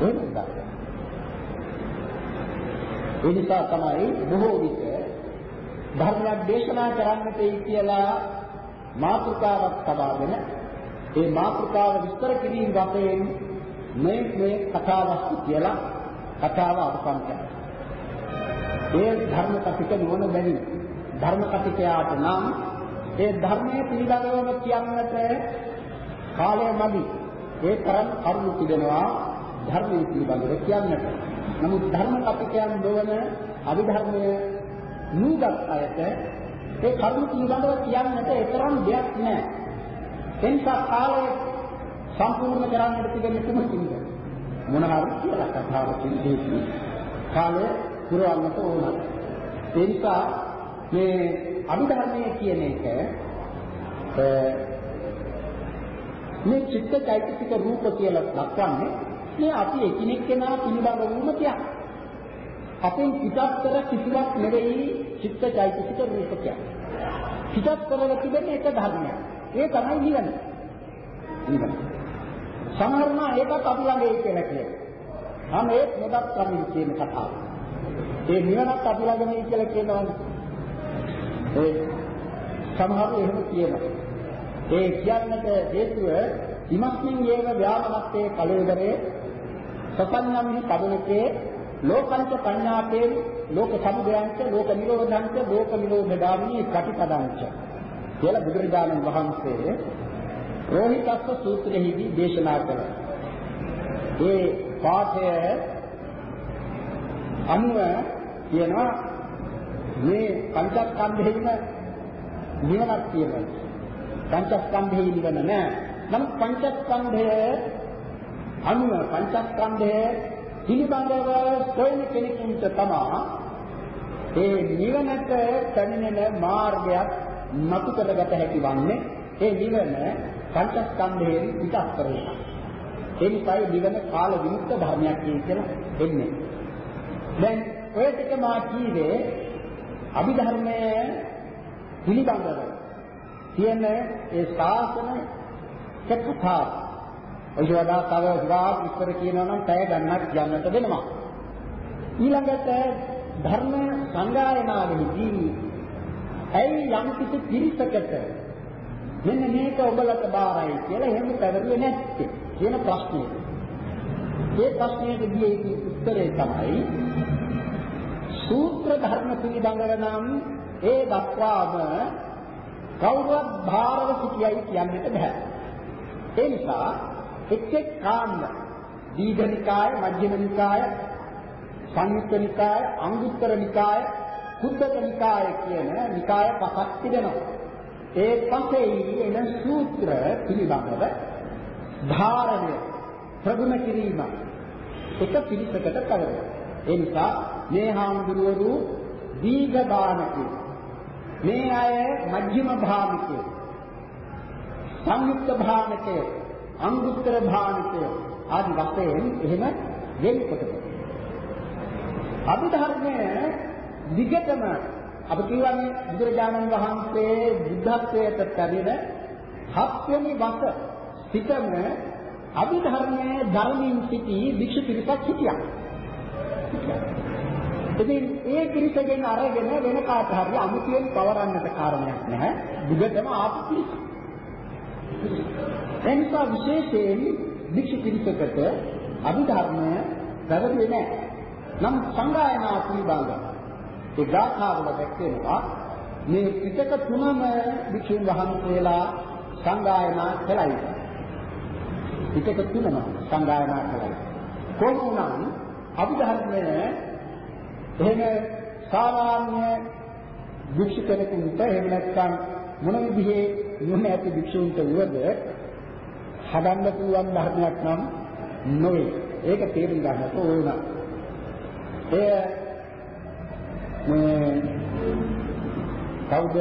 එහෙමද? ඒ නිසා තමයි බොහෝ විට ධර්මයක් දේශනා කරන්නටයි කියලා මාතෘකාවක් තබාගෙන ඒ මාතෘකාව විස්තර කිරීම වශයෙන් මේ මේ කතාවක් කියලා කතාව අවසන් කරනවා. ඒ ධර්ම කතික නුවණ බැරි ධර්ම කතිකයාට නම් ඒ ධර්මයේ පිළිබඳවම කියන්නට කාලය මදි. ඒ තරම් කරුණු තිබෙනවා ධර්මයේ පිළිබඳව කියන්නට. නමුත් ධර්ම කතිකයන් නොවන අභිධර්මයේ නූගත් අයට ඒ කරුණු පිළිබඳව කියන්නට ඒ තරම් දෙයක් නැහැ. එනිසා කාලය සම්පූර්ණ කරන්නට තිබෙන කුමකින්ද? මොන හරි කියලා කතාවකින් හේතු කාලය පුරවන්නට ඕන. ඒ නිසා මේ අභිධර්මයේ කියන එක මේ චිත්ත චෛතසික රූප කියලා දක්වන්නේ මේ අපි එකිනෙක කෙනා පිළිබඳ වුම කියන්නේ. අපෙන් පිටස්තර කිසිවක් නෙවෙයි චිත්ත චෛතසික රූප කියන්නේ. පිටස්තරව තිබෙන්නේ එක ධර්මයක්. ඒ තමයි නිවන. නිවන. සමහරනා ඒකත් අපි ළඟ ඒ කියලා කියනවා. මම ඒත් නොදත් කමින් කියන කතාව. ඒ නිවනත් අපි ළඟ නෙයි කියලා කියනවනේ. ඒ සමහරව එහෙම කියනවා. ඒ කියන්නට හේතුව ඉමස්මින් යේව ව්‍යාමනත්තේ කලෙදරේ සපන්නම්හි කබුනකේ ලෝකංච පඤ්ඤාතේ ලෝක සමුදයංච ලෝක නිරෝධංච ලෝක නිරෝධ ගාමිනී ප්‍රතිපදංච කියලා බුදුරජාණන් වහන්සේ රෝහිතස්ස සූත්‍රයේදී දේශනා කළා. ඒ පාඨය අනුව කියනවා මේ පංචස්කන්ධෙයිම නිවනක් තියෙනවා. පංචස්කන්ධේ නිවන නෑ. නම් පංචස්කන්ධය අනුව පංචස්කන්ධය පිළිබඳව සොයන කෙනෙකුට තමයි ඒ නිවනට පැමිණෙන මාර්ගයක් නතු කරගත හැකි වන්නේ ඒ නිවන පංචස්කන්ධයෙන් පිටත් කරගෙන. ඒ නිසායි නිවන කාල විමුක්ත ධර්මයක් කියලා එන්නේ. දැන් ඔය ටික මා කීවේ අභිධර්මයේ පිළිබඳව තියෙන ඒ ශාසන කතාව. ඔය වඩා තව ගාක් විස්තර කියනවා නම් පැය ගණනක් යන්නට වෙනවා. ඊළඟට ධර්ම සංගායනාවේදී ඇයි යම් කිසි පිරිසකට මෙන්න මේක ඔබලට බාරයි කියලා එහෙම පැවරුවේ නැත්තේ කියන ප්‍රශ්නේ. ඒ ප්‍රශ්නයට දී උත්තරේ තමයි සූත්‍ර ධර්ම පිළිබඳව නම් ඒ දක්වාම කවුරුත් භාරව සිටියයි කියන්නට බෑ. ඒ නිසා එක් එක් කාණ්ඩ දීඝනිකාය, මජ්ක්‍ධිමනිකාය, සංයුත්තනිකාය, අංගුත්තර නිකාය, කුද්දක නිකාය කියන නිකාය පහක් තිබෙනවා. ඒ පහේ එන සූත්‍ර පිළිබඳව ධාරණය ප්‍රගුණ කිරීම එක පිළිසකට කරනවා. ඒ නිසා මේ හාමුදුරුවෝ දීඝ භාණකේ මේ අය මධ්‍යම භාණකේ සංයුක්ත භාණකේ අංගුත්තර භාණකේ ආදි වශයෙන් එහෙම වෙන්කොට අභිධර්මයේ විගතම අප කියවනේ බුදුරජාණන් වහන්සේ බුද්ධත්වයට පැමිණ හත්වෙනි වස සිටම අභිධර්මයේ ධර්මයෙන් සිටි වික්ෂු පිරිසක් හිටියා. ඉතින් ඒ පිරිසගෙන් අරගෙන වෙන කාට හරි අමුතියෙන් පවරන්නට කාරණයක් නැහැ. බුදුදම ආපු පිරිස. එනිසා විශේෂයෙන් වික්ෂු පිරිසකට අභිධර්මය පැවරුවේ නැහැ. නම් සංගායනා පිළිබඳව ඒ ගාථාවල දැක්වෙනවා මේ පිටක තුනම වික්ෂුන් වහන්සේලා සංගායනා කළයි. පිටක තුනම සංගායනා කළයි. කොහොමනම් අභිධර්මයේ එහෙම සාමාන්‍ය වික්ෂු කෙනෙකුට එහෙම නැත්නම් මොන විදිහේ නුවණ ඇති වික්ෂුන්ට වුවද හදන්න පුළුවන් ධර්මයක් නම් නොවේ. ඒක තේරුම් ගන්නට ඕන. එය මේ කවුද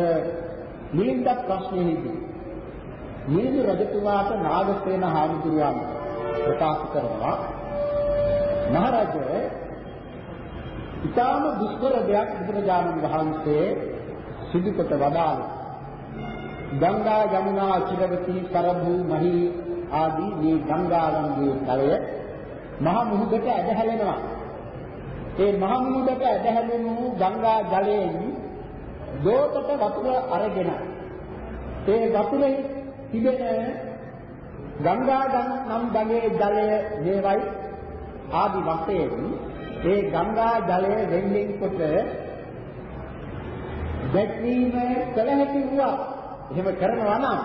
මිලින්ද ප්‍රශ්නයේදී මිලිඳු රජතුමාට නාගසේන හාමුදුරුවන් ප්‍රකාශ කරනවා මහරජා ඊටාම දුෂ්කර දෙයක් බුදුරජාණන් වහන්සේ සිදු කොට වදාළා. ගංගා යමුනා චිරවති කරභූ මහී ආදී මේ ගංගාවන්ගේ තලය මහ මුහුදට ඇදහැලෙනවා. ඒ මහ මුහුදට ඇදහැලෙනු ගංගා ජලයෙන් දෝතට වතුර අරගෙන ඒ වතුරේ තිබෙන ගංගා නම් ගඟේ ජලය මේවයි ආදි වශයෙන් ඒ ගංගා ජලය වෙන්නින් කොට දැක්වීම කළ හැකි වුණා. එහෙම කරනවා නම්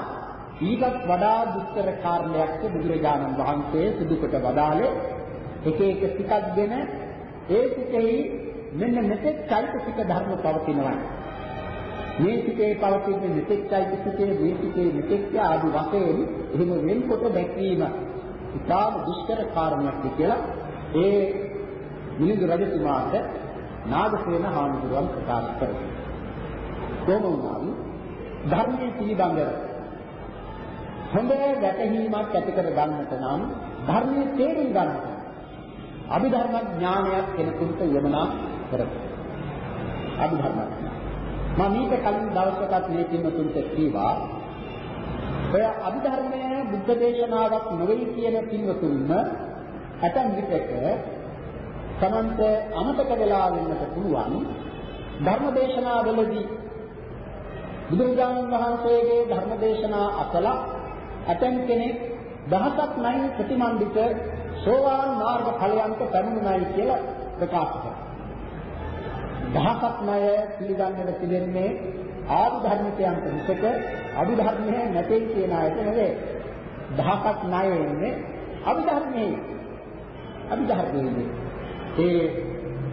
ඊටත් වඩා දුෂ්කර කාර්යයක් බුදුරජාණන් වහන්සේ සිදු කොට වදාළේ එක එක සිතක්ගෙන ඒ සිතෙහි මෙන්න මෙතෙක් චෛතසික ධර්ම පවතිනවා. මේ සිතේ පවතින මෙතෙක් චෛතසිකයේ මේ සිතේ මෙතෙක් ආදි වශයෙන් එහෙම වෙන්කොට දැක්වීම ඉතාම දුෂ්කර කාර්යයක් කියලා ඒ මිලිඳු රජතුමාට නාගසේන හාමුදුරුවන් ප්‍රකාශ කරනවා. කොහොමනම් ධර්මයේ පිළිබඳව හොඳ වැටහීමක් ඇති කර ගන්නට නම් ධර්මයේ තේරුම් ගන්නට අභිධර්ම ඥානයක් කෙනෙකුට යමනා කරගන්න. අභිධර්ම. මම මේක කලින් දවසකත් මේ පින්තුන්ට කීවා ඔය අභිධර්මයේ බුද්ධ දේශනාවක් නොවේ කියන පින්වතුන්ම ඇතන් විටක තමන්ට අමතක වෙලා වෙන්නට පුළුවන් ධර්ම දේශනාවලදී බුදුරජාණන් වහන්සේගේ ධර්ම දේශනා අසල ඇතන් කෙනෙක් දහසක් නයි ප්‍රතිමන්විත සෝවාන් මාර්ග ඵලයන්ට පැමිණුණයි කියලා ප්‍රකාශ කරනවා. දහසක් නය පිළිගන්නට තිබෙන්නේ ආදි ධර්මිකයන්ට මිසක අභිධර්මයේ නැtei කියන අයට නෙවෙයි. දහසක් නය එන්නේ අභිධර්මයේ අභිධර්මයේ ඒ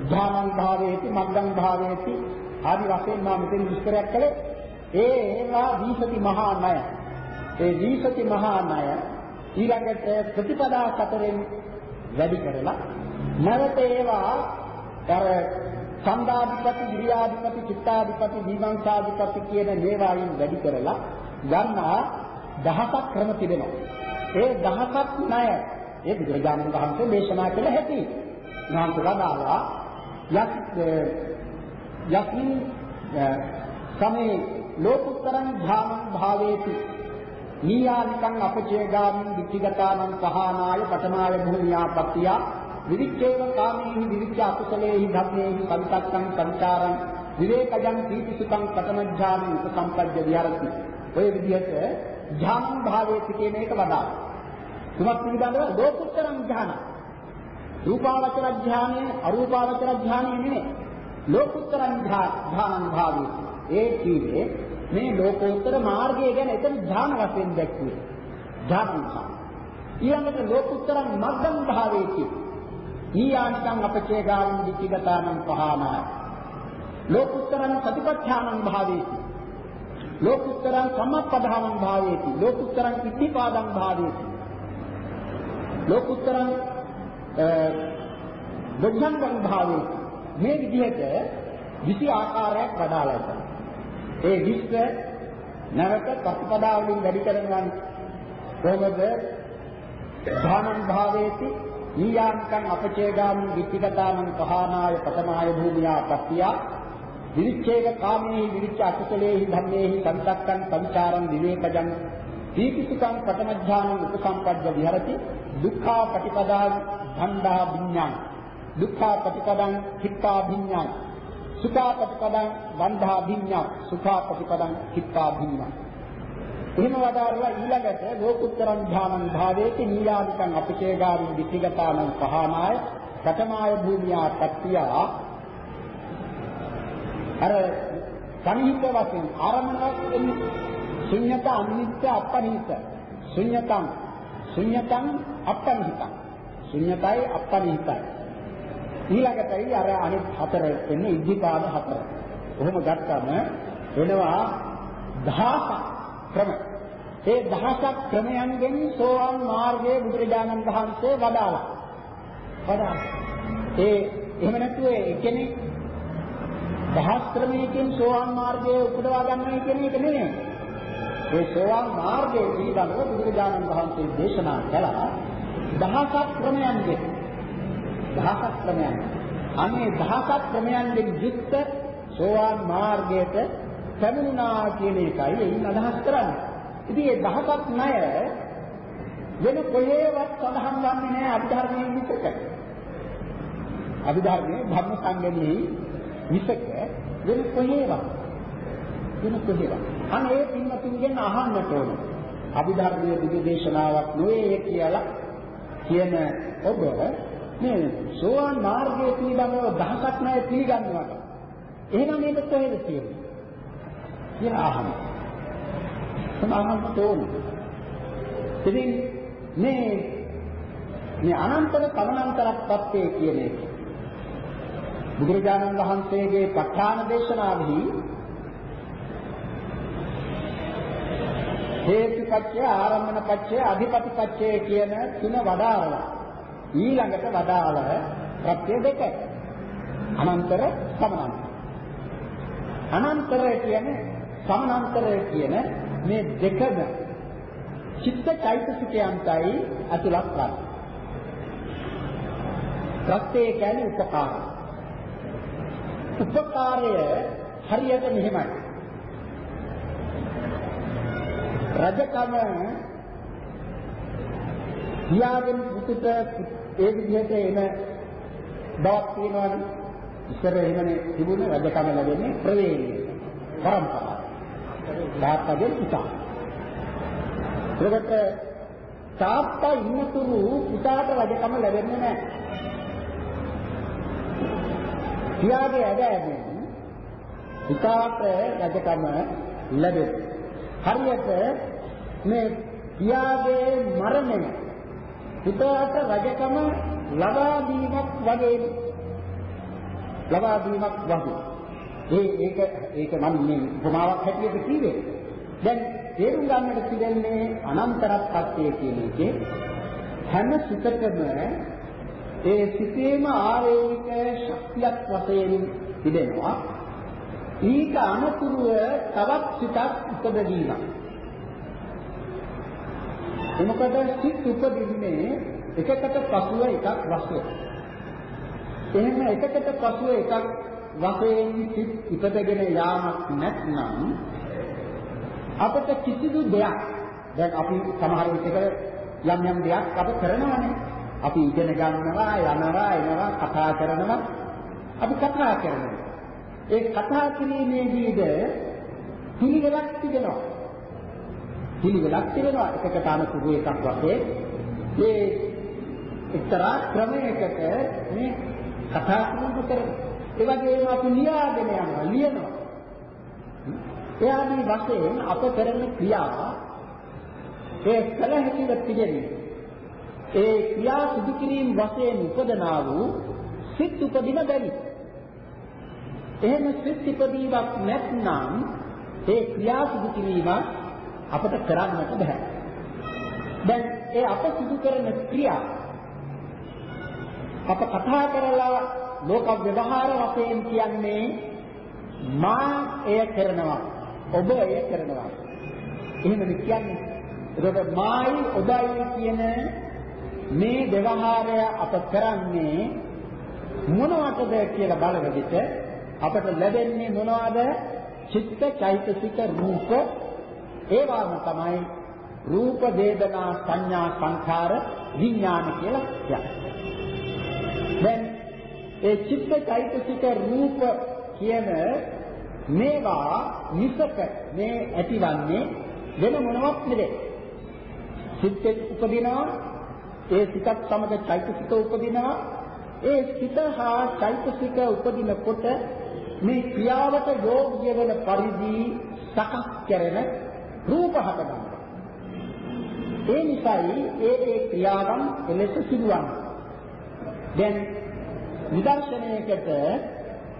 ධානං භාවේති මග්ගං භාවේති ආදි වශයෙන් මා මෙතන විස්තරයක් කළේ ඒ ඒවා දීසති මහා ණය ඒ දීසති මහා ණය ඊළඟට ප්‍රතිපදා සතරෙන් වැඩි කරලා නැවත ඒවා අර සම්දාධිපති, විරියාධිපති, චිත්තාධිපති, විමංශාධිපති කියන මේවායින් වැඩි කරලා ගන්නා දහසක් ක්‍රම තිබෙනවා. ඒ දහසක් ණය ඒ බුදුරජාණන් වහන්සේ දේශනා කළ හැටි. නාමකලා දාලා යත් යත්මින් සමේ ලෝකුත්තරං ධාමං භාවේති නීයානිකං අපචේගාමින් විචිගතානං පහනාය පඨමාය භූමියාපත්තිය විවිච්ඡේව කාමේහි විවිච්ඡ අකුසලේහි ධම්මේහි පවිතක්කං සංචාරං. විවේකජං පීතිසුඛං පඨමඥානං උපසම්පජ්ජ විහරති. ඔය විදිහට ධාමං භාවේති කියන එක වදා තුමත් පිළිබඳව ලෝකුත්තරං ධාන රූපාවචර ධානය අරූපාවචර ධානය නෙමෙයි. ලෝකුත්තරං ධානං භාවේති ඒ කීවේ මේ ලෝකෝත්තර මාර්ගය ගැන එතන ධාන වශයෙන් දැක්වේ. ධානංසා. ඊළඟට ලෝකුත්තරං මග්ගම් භාවේති. ඊයානිකං අපචේගාමින් දිටිගතානං පහානාය. ලෝකුත්තරං සතිපට්ඨානං භාවේති. ලෝකුත්තරං සම්මප්පදානං භාවේති. ලෝකුත්තරං ඉද්ධිපාදං භාවේති. ලෝකුත්තරං බුද්ධංගං භාවේති. මේ විදිහට 20 ආකාරයක් වදාළා ඉතින්. ඒ විශ්ව නැවත ප්‍රතිපදා වලින් වැඩි කරනවා කොහොමද? ධානං භාවේති ඊයාංකං අපචේගාමි විත්තිගතානං පහනාය පතමාය භූමියා පත්‍තිය. විරිච්ඡේද කාමේහි විරිච්ඡ අකුසලේහි ධම්මේහි සංසක්කං සංචාරං විවේකජං. දීපිසිකං පඨමඥානං උපසම්පජ්ජ විහෙරති. දුක්ඛා පටිපදා ධණ්ඩා විඥාන දුක්ඛා පටිපදං චිත්තා විඥාන සුඛාපටිපදං වන්ධා භිඤ්ඤා සුඛාපටිපදං චිත්තාභිඤ්ඤා. එහෙම වදාරලා ඊළඟට ලෝකුත්තරං ධානං භාවේති නීලානිකං අපචේගාරින් විචිගතානං පහනාය. ප්‍රථමාය භූමියා පත්‍තියා අර සනිහිත වශයෙන් ආරම්භයෙන් ශුන්‍යත අනිත්‍ය අපනිහිත. ශුන්‍යතං. ශුන්‍යතං අපනිහිතං. ශුන්‍යතයි අපනිහිතයි ඊළඟටයි අර අනිත් හතර වෙන්නේ ඉද්ධිපාද හතර. කොහොම ගත්තම වෙනවා දහසක් ක්‍රම. ඒ දහසක් ක්‍රමයන්ගෙන් සෝවාන් මාර්ගයේ බුදුරජාණන් වහන්සේ වදාළා. වදාළා. ඒ එහෙම නැතුව එක්කෙනෙක් දහස් ක්‍රමයකින් සෝවාන් මාර්ගයේ උපදවා ගන්නයි කියන එක නෙමෙයි. ඒ සෝවාන් මාර්ගයේ පිළිබඳව බුදුරජාණන් වහන්සේ දේශනා කළා දහසක් ක්‍රමයන්ගෙන් දහසක් ක්‍රමයන්. අනේ දහසක් ක්‍රමයන්ගෙන් යුක්ත සෝවාන් මාර්ගයට පැමිණුණා කියන එකයි එයින් අදහස් කරන්නේ. ඉතින් මේ දහසක් ණය වෙන කොහේවත් සඳහන් වන්නේ නැහැ අභිධර්මයේ විතක. අභිධර්මයේ ධර්ම සංගමයේ විතක වෙන කොහේවත් වෙන කොහේවත්. අනේ ඒ පින්වතුන්ගෙන් අහන්නට ඕන. අභිධර්මයේ බුදු දේශනාවක් නොවේ කියලා කියන ඔබ මේ සෝවාන් මාර්ගයේ පිළිබඳව දහසක් නැය පිළිගන්නවට. එහෙනම් මේක කොහෙද තියෙන්නේ? කියලා අහන්න. සමාහම් තෝම. ඉතින් මේ මේ අනන්තර කමනන්තරප්පත්තේ කියන එක. බුදුරජාණන් වහන්සේගේ ප ဋ ාණ දේශනාවෙහි හේතුපත්‍ය ආරම්භනපත්‍ය අධිපතිපත්‍ය කියන තුන වදාරලා ඊළඟට වදාළ ප්‍රත්‍ය දෙක. අනන්තර සමානන්තර. අනන්තරය කියන්නේ සමානන්තරය කියන මේ දෙකම චිත්ත චෛතසිකයන්ටයි අතුලත් වන්නේ. ප්‍රත්‍ය කියන්නේ උපකාරය. උපකාරය හරියට මෙහෙමයි. රජකම පියාගෙන් පුතුට ඒ විදිහට එන බවක් තියෙනවනේ. ඉස්සර එහෙමනේ තිබුණේ රජකම ලැබෙන්නේ ප්‍රවේණිය. පරම්පරාව. තාත්තගෙන් පුතා. ඒකට තාත්තා ඉන්නතුරු පුතාට රජකම ලැබෙන්නේ නැහැ. පියාගේ ඇදෑමෙන් පුතාට රජකම ලැබෙන්නේ. හරියට මේ පියාගේ මරණය පුතාට රජකම ලබා දීමක් වගේ ලබා දීමක් වගේ ඒ ඒක ඒක මම මේ උපමාවක් හැටියට කිව්වේ දැන් තේරුම් ගන්නට තිබෙන්නේ අනන්තරප්පත්තිය කියන එකේ හැම සිතකම ඒ සිතේම ආවේනික ශක්තියක් වශයෙන් තිබෙනවා. ඊට අනුතුරුව තවත් සිතක් උපදවීමක්. එමකද සිත් උපදින්නේ එකකට පසුව එකක් වශයෙන්. එහෙම එකකට පසුව එකක් වශයෙන් සිත් ඉපදගෙන යාමක් නැත්නම් අපට කිසිදු දෙයක් දැන් අපි සමහර විටක යම් යම් දෙයක් අප කරනවානේ අපි ඉගෙන ගන්නවා යනවා එනවා කතා කරනවා. අපි කතා කරනවා. ඒ කතා කිරීමේදීද පිළිවෙලක් තිබෙනවා. පිළිවෙලක් තිබෙනවා. එකකට අනුකූල එකක් වශයෙන්. ඒ එක්තරා ක්‍රමයකට මේ කතා කිරීම කරනවා. ඒ වගේම අපි ලියාගෙන යනවා ලියනවා. එයාදී වශයෙන් අප කරන ක්‍රියා ඒ කල හැකිව තිබෙන්නේ ඒ ක්‍රියා සිදු කිරීම වශයෙන් උපදනා වූ සිත් උපදින බැරි. එහෙම සිත් ඉපදීමක් නැත්නම් ඒ ක්‍රියා සිදු කිරීම අපට කරන්නට බෑ. දැන් ඒ අප සිදු කරන ක්‍රියා අප කතා කරලා ලෝක ව්‍යවහාර වශයෙන් කියන්නේ මා එය කරනවා ඔබ එය කරනවා එහෙමද කියන්නේ එතකොට මායි ඔබයි කියන මේ ව්‍යවහාරය අප කරන්නේ මොනවටද කියලා බලන විට අපට ලැබෙන්නේ මොනවද? චිත්ත චෛතසික රූප ඒවාම තමයි රූප වේදනා සංඥා සංඛාර විඥාන කියලා කියන්නේ. දැන් ඒ චිත්ත චෛතසික රූප කියන මේවා නිසක මේ ඇතිවන්නේ වෙන මොනවත් නෙවෙයි. සිත්තේ උපදිනවා ඒ සිතත් සමග චෛතසික උපදිනවා. ඒ සිත හා චෛතසික උපදිනකොට මේ ක්‍රියාවට යෝග්‍ය වෙන පරිදි සකස් කරන රූප හටගන්නවා. ඒ නිසායි ඒ ඒ ක්‍රියාවන් එලෙස සිදුවන්නේ. දැන් නිදර්ශනයකට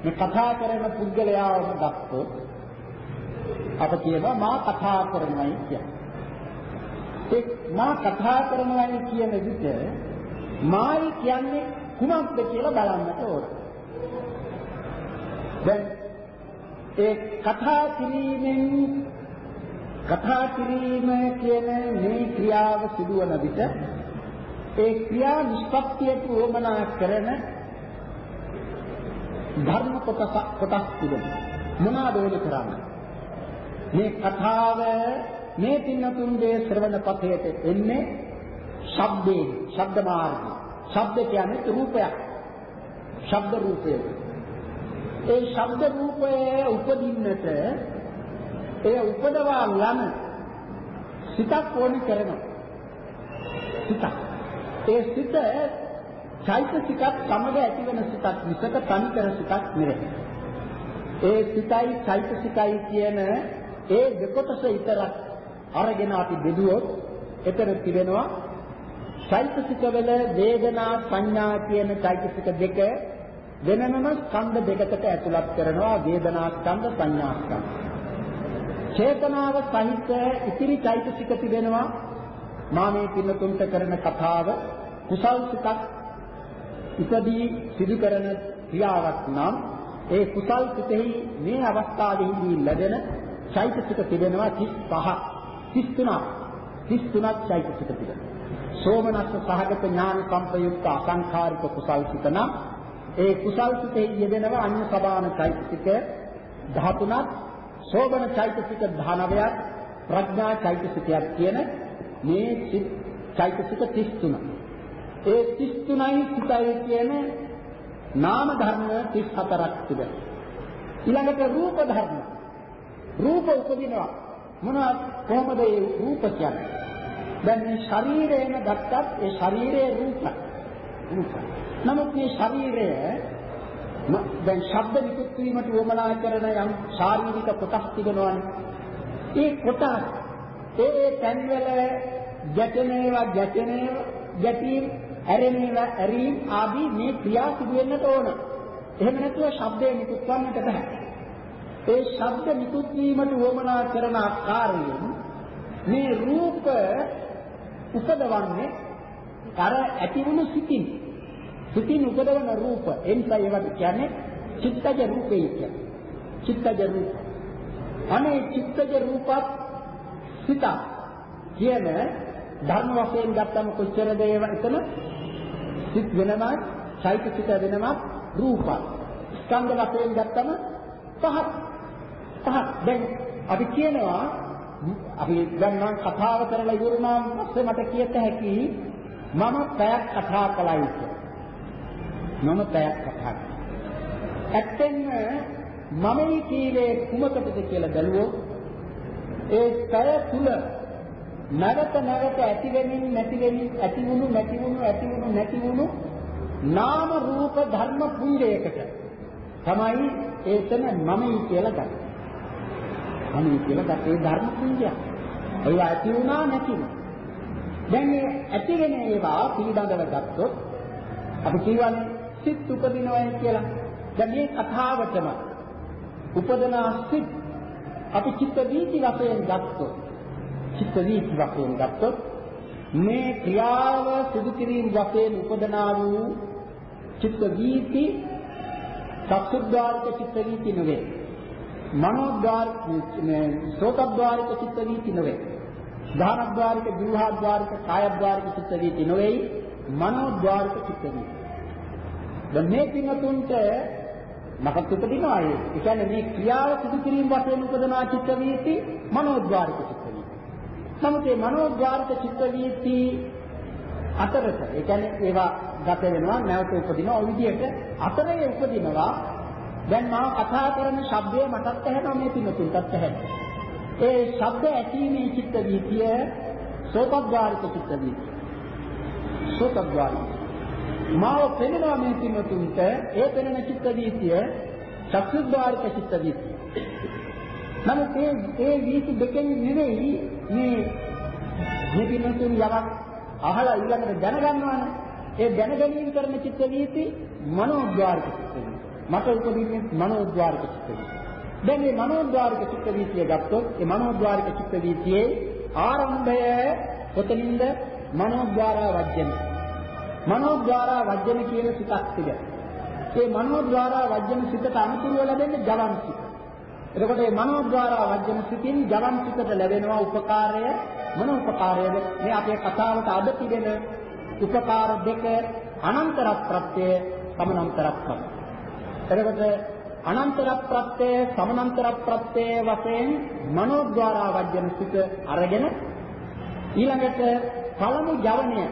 මේ කතා කරන පුද්ගලයාව ගත්තොත් අප කියනවා මා කතා කරනවායි කියන්නේ. ඒ මා කතා කරනවායි කියන විට මායි කියන්නේ කුමක්ද කියලා බලන්නට ඕන. දැන් ඒ කතා කිරීමෙන් කතා කිරීම කියන මේ ක්‍රියාව සිදුවන විට ඒ ක්‍රියා නිෂ්පත්තියට උවමනා කරන ධර්ම කොටස කොටස් තිබෙනවා. මොනවාද ඕන කරන්නේ? මේ කතාව මේ පින්නතුන්ගේ ශ්‍රවණ පථයට එන්නේ ශබ්දේ ශබ්ද මාර්ගය. ශබ්ද කියන්නේ රූපයක්. ශබ්ද රූපය. ඒ ශබ්ද රූපය උපදින්නට ඒ උපදවා යන සිතක් ඕන කරනවා. සිතක්. ඒ සිත චෛතසිකත් සමග ඇතිවන සිතක් මිසක තනිකර සිතක් නෙවෙයි. ඒ සිතයි චෛතසිකයි කියන ඒ දෙකොටස විතරක් අරගෙන අපි බෙදුවොත් එතන තිබෙනවා චෛතසිකවල වේදනා සංඥා කියන චෛතසික දෙක වෙනමම ස්කන්ධ දෙකකට ඇතුළත් කරනවා වේදනා ස්කන්ධ සංඥා ස්කන්ධ. චේතනාව සහිත ඉතිරි චෛතසික තිබෙනවා මා මේ පින්නතුන්ට කරන කතාව කුසල් සිතක් ඉදදී සිදු කරන ක්‍රියාවක් නම් ඒ කුසල් සිතෙහි මේ අවස්ථාවේදී ලැබෙන චෛතසික තිබෙනවා 35 33ක් 33ක් චෛතසික තිබෙනවා. සෝමනස්ස සහගත ඥාන සම්පයුක්ත අසංඛාරික කුසල් සිත නම් ඒ කුසල් සිතේ යෙදෙනවා අන්‍ය සබාන චෛතසික 13ක් සෝබන චෛතසික 19ක් ප්‍රඥා චෛතසිකයක් කියන මේ සිත් චෛතසික 33. ඒ 33යි සිතයි කියන නාම ධර්ම 34ක් තිබෙනවා. ඊළඟට රූප ධර්ම. රූප උපදිනවා මොනවද කොහොමද මේ රූප කියන්නේ? දැන් මේ ශරීරයම ගත්තත් ඒ ශරීරයේ රූප. රූප. නමුත් මේ ශරීරය දැන් ශබ්ද විකෘති වීමට උවමනා කරන යම් ශාරීරික කොටස් තිබෙනවානේ. ඒ කොටස් ඒ ඒ තැන්වල ගැටෙනේවා ගැටෙනේවා ගැටීම් ඇරෙනේවා ඇරීම් ආදී මේ ක්‍රියා සිදු වෙන්නට ඕන. එහෙම නැතුව ශබ්දය නිකුත් වන්නට බෑ. ඒ ශබ්ද නිකුත් වීමට වමනා කරන ආකාරයෙන් මේ රූප උපදවන්නේ අර ඇතිවුණු සිතින් සිතින් උපදවන රූප එනිසා ඒවට කියන්නේ චිත්තජ රූපේ කියන්නේ චිත්තජ රූප. අනේ චිත්තජ රූපත් සිත කියන ධර්ම වශයෙන් ගත්තම කොච්චරද ඒව එතන සිත් වෙනම චෛතසික වෙනම රූප ස්කන්ධ වශයෙන් ගත්තම පහක් පහක් දැන් අපි කියනවා අපි දැන් මම කතාව කරලා ඉවරුනාම පස්සේ මට කියත හැකි මම පැයක් කතා කළයි කියලා. මම පැයක් කතා කළා. ඇත්තෙන්ම මම කීවේ කුමකටද කියලා බැලුවොත් ඒ පැය තුල නැවත නැවත ඇති වෙමින් නැති වෙමින් ඇති වුණු නැති වුණු ඇති වුණු නැති වුණු නාම රූප ධර්ම පුංජයකට තමයි ඒතන මමයි කියලා ගන්න. මමයි කියලා ගන්න ඒ ධර්ම පුංජය. ඒවා ඇති වුණා නැති වුණා. දැන් මේ ඇති වෙන ඒවා පිළිබඳව ගත්තොත් අපි කියවනේ සිත් උපදිනවයි කියලා. දැන් මේ කතාවටම උපදනා සිත් අපි චිත්ත වීති වශයෙන් ගත්තොත් චිත්ත වීති වශයෙන් ගත්තොත් මේ ක්‍රියාව සිදු කිරීම වශයෙන් උපදනා වූ චිත්ත වීති චක්සුද්්වාරික චිත්ත වීති නෙවේ. මනෝද්වාරික සෝතද්වාරික චිත්ත වීති නෙවේ. ධානද්වාරික ජීවහද්වාරික කායද්වාරික චිත්ත වීති නෙවෙයි මනෝද්වාරික චිත්ත වීති. දැන් මේ පින්තුන්ට මහත් උපදිනවා ඒ. කියන්නේ මේ ක්‍රියාව සිදු කිරීම වශයෙන් උපදනා චිත්ත වීති මනෝද්වාරික චිත්ත නමුත් මේ මනෝද්වාරික චිත්ත වීති අතරත ඒ කියන්නේ ඒවා ගත වෙනවා නැවත උපදිනවා. ওই විදිහට අතරේ උපදිනවා. දැන් මම කතා කරන ශබ්දය මටත් ඇහෙනවා මේ පින්නතුන්ටත් ඇහෙනවා. ඒ ශබ්ද ඇසීමේ චිත්ත වීතිය සෝතද්වාරික චිත්ත වීතිය. සෝතද්වාරික මාව පෙනෙනවා මේ පින්නතුන්ට ඒ පෙනෙන චිත්ත වීතිය චක්ෂුද්වාරික චිත්ත වීතිය නමුත් ඒ ඒ වීති දෙකෙන් නෙවෙයි මේ මේ පින්නතුන් යමක් අහලා ඊළඟට දැනගන්නවනේ. ඒ දැනගැනීම කරන චිත්ත වීති මනෝද්වාරික චිත්ත වීති. මට උපදින්නේ මනෝද්වාරික චිත්ත වීති. දැන් මේ මනෝද්වාරික චිත්ත වීතිය ගත්තොත් ඒ මනෝද්වාරික චිත්ත වීතියේ ආරම්භය කොතනින්ද? මනෝද්වාරා වජ්ජන. මනෝද්වාරා වජ්ජන කියන සිතක් තිබෙනවා. ඒ මනෝද්වාරා වජ්ජන සිතට අනුකූලව ලැබෙන්නේ ජවන් සිත. එතකොට මේ මනෝද්වාරා වජ්ජන සිතින් ජවන් සිතට ලැබෙනවා උපකාරය මොන උපකාරයද මේ අපේ කතාවට අද තිබෙන උපකාර දෙක අනන්තර ප්‍රත්‍ය සමානතර ප්‍රත්‍ය එතකොට අනන්තර ප්‍රත්‍ය සමානතර ප්‍රත්‍ය වශයෙන් මනෝද්වාරා වජ්ජන සිත අරගෙන ඊළඟට පළමු ජවනය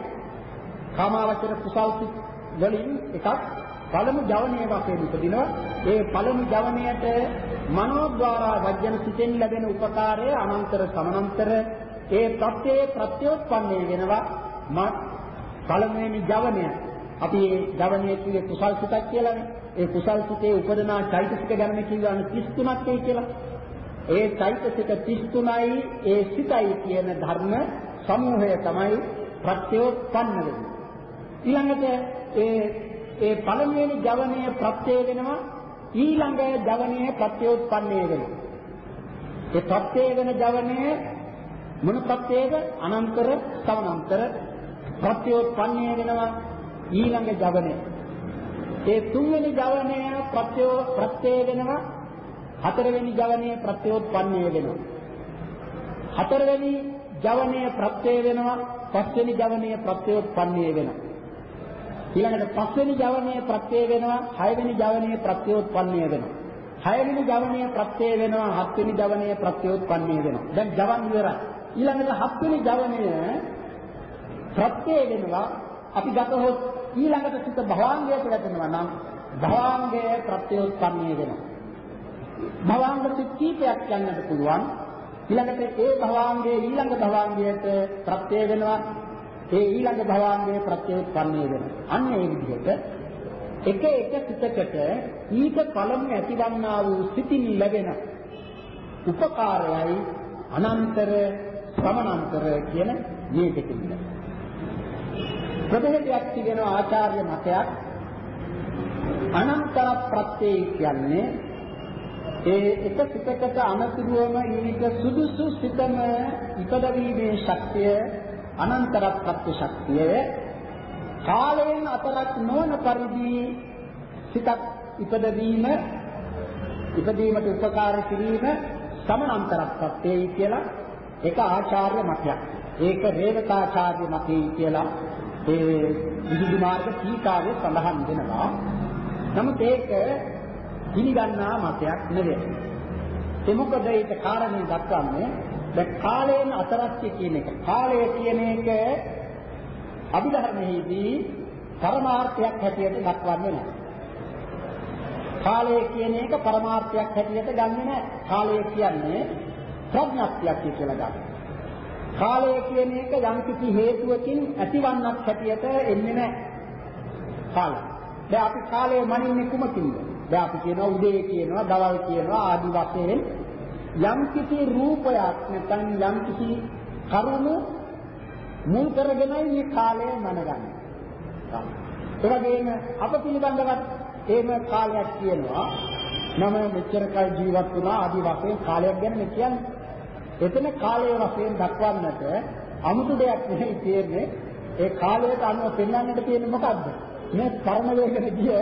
කාමාවචර කුසල් සිත් වලින් එකක් පළමු ජවනයේ වශයෙන් උපදිනවා. ඒ පළමු ජවනයට මනෝද්වාරා වජ්ජන සිතෙන් ලැබෙන උපකාරය අනන්තර සමානතර ඒ ප්‍රත්‍යයේ ප්‍රත්‍යෝත්පන්නේ වෙනවා. මත් පළමුවෙනි ජවනය. අපි ඒ ජවනයේ කියේ කුසල් සිතක් කියලානේ ඒ කුසල් සිතේ උපදනා චෛතසික ගණන කියවන 33ක් කියලා. ඒ චෛතසික 33යි ඒ සිතයි කියන ධර්ම සමූහය තමයි ප්‍රත්‍යෝත්පන්න වෙන්නේ. ඊළඟට ඒ ඒ පළමුවෙනි ජවනය ප්‍රත්‍ය වෙනවා ඊළඟ ජවනය ප්‍රත්‍යෝත්පන්නේ වෙනවා ඒ ප්‍රත්‍ය වෙන ජවනය මොන ප්‍රත්‍යයේද අනන්තර සමනන්තර ප්‍රත්‍යෝත්පන්නේ වෙනවා ඊළඟ ජවනය. ඒ තුන්වෙනි ජවනය ප්‍රත්‍යෝ ප්‍රත්‍ය වෙනවා හතරවෙනි ජවනය ප්‍රත්‍යෝත්පන්නේ වෙනවා. හතරවෙනි ජවනය ප්‍රත්‍ය වෙනවා පස්වෙනි ජවනය ප්‍රත්‍යෝත්පන්නේ වෙනවා. ඊළඟට පස්වෙනි ජවනය ප්‍රත්‍ය වෙනවා හයවෙනි ජවනය ප්‍රත්‍යෝත්පන්නේ වෙනවා. හයවෙනි ජවනය ප්‍රත්‍ය වෙනවා හත්වෙනි ජවනය ප්‍රත්‍යෝත්පන්නේ වෙනවා. දැන් ජවන් ඉවරයි. ඊළඟට හත්වෙනි ජවනය ප්‍රත්‍ය වෙනවා අපි ගතහොත් ඊළඟට සිත භවාංගයට වැටෙනවා නම් භවාංගය ප්‍රත්‍යෝත්පන්නය වෙනවා භවාංග සිත් කීපයක් යන්නට පුළුවන් ඊළඟට ඒ භවාංගයේ ඊළඟ භවාංගයට ප්‍රත්‍ය වෙනවා ඒ ඊළඟ භවාංගයේ ප්‍රත්‍යෝත්පන්නය වෙනවා අන්න ඒ විදිහට එක එක සිතකට ඊට පළමු ඇතිවන්නා වූ සිතින් ලැබෙන උපකාරයයි අනන්තර සමනන්තර කියන මේ දෙකින්. ප්‍රභේදයක් තිබෙන ආචාර්ය මතයක් අනන්තර ප්‍රත්‍යය කියන්නේ ඒ එක සිතකට අනතුරුවම ඊට සුදුසු සිතම ඉපදවීමේ ශක්තිය අනන්තරත්ත්ව ශක්තිය කාලයෙන් අතරක් නොවන පරිදි සිතක් ඉපදවීම ඉපදීමට උපකාර කිරීම සමානතරත්වයයි කියලා ඒක ආචාර්ය මතයක්. ඒක රේවකාචාර්ය මතයයි කියලා ඒ විදුලි මාර්ග ටීකාවේ සඳහන් වෙනවා. නමුත් ඒක පිළිගන්නා මතයක් නෙවෙයි. ඒ මොකද ඒක කාරණේ දක්වන්නේ දැන් කාලයෙන් අතරස්ය කියන එක. කාලය කියන එක අභිධර්මයේදී පරමාර්ථයක් හැටියට දක්වන්නේ නැහැ. කාලය කියන එක පරමාර්ථයක් හැටියට ගන්නෙ නැහැ. කාලය කියන්නේ ප්‍රඥාක්තියක් කියලා ගන්න. කාලය කියන එක යම්කිසි හේතුවකින් ඇතිවන්නක් හැටියට එන්නේ නැහැ. කාලය. දැන් අපි කාලය මනින්නේ කුමකින්ද? දැන් අපි කියනවා උදේ කියනවා, දවල් කියනවා ආදි වශයෙන් යම්කිසි රූපයක් නැත්නම් යම්කිසි කරුණු මුල් කරගෙනයි මේ කාලය මනගන්නේ. ඒ වගේම අප පිළිබඳවත් එහෙම කාලයක් කියනවා මම මෙච්චර කල් ජීවත් වුණා ආදි වශයෙන් කාලයක් ගැන කියන්නේ. එතන කාලය වශයෙන් දක්වන්නට 아무තු දෙයක් නෙවෙයි තියෙන්නේ ඒ කාලයට අනුව පෙන්වන්නට තියෙන්නේ මොකද්ද? මේ කර්ම වේගන ගිය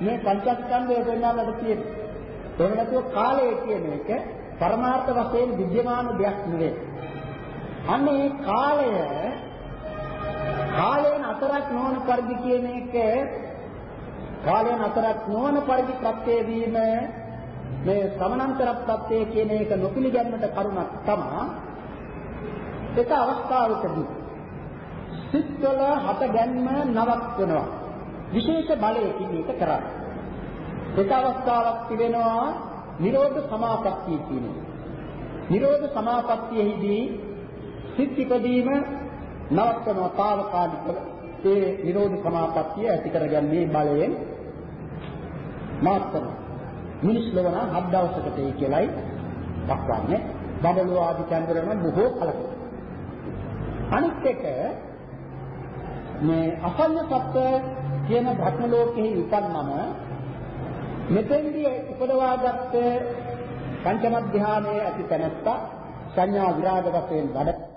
මේ පංචස්කන්ධය පෙන්වන්නට තියෙන්නේ. එහෙම නැතුව කාලය කියන එක පරමාර්ථ වශයෙන් විද්‍යමාන දෙයක් නෙවෙයි. අන්නේ කාලය කාලයෙන් අතරක් නොවන පරිදි කියන එක කාලයෙන් අතරක් නොවන පරිදි ප්‍රත්‍ය වීම මේ සමනන්තර ප්‍රත්‍ය කියන එක නොපිළිගන්නට කරුණක් තමයි එක අවස්ථාවකදී සිත්වල හට ගැන්ම නවත්වනවා විශේෂ බලයකින් ඒක කරන්නේ එක අවස්ථාවක් තිබෙනවා නිරෝධ සමාපත්තිය කියන එක. නිරෝධ සමාපත්තියෙහිදී සිත් ඉදීම නවත්වනවා తాවකාලිකව. ඒ නිරෝධ සමාපත්තිය ඇති කරගන්නේ බලයෙන් මාත්‍රම. මිනිස් ලෝණ හත් දවසකට ඒ කියලයි දක්වන්නේ. බබලෝ ආදි චන්ද්‍රයන් බොහෝ කලකට. අනිත් එක මේ අසල්්‍ය සත්‍ය කියන භක්ම ලෝකෙහි උපන්නම මෙතෙන්දී උපදවාගත් පංචම ධානයේ ඇති තැනත්තා සංඥා විරාග වශයෙන් වැඩ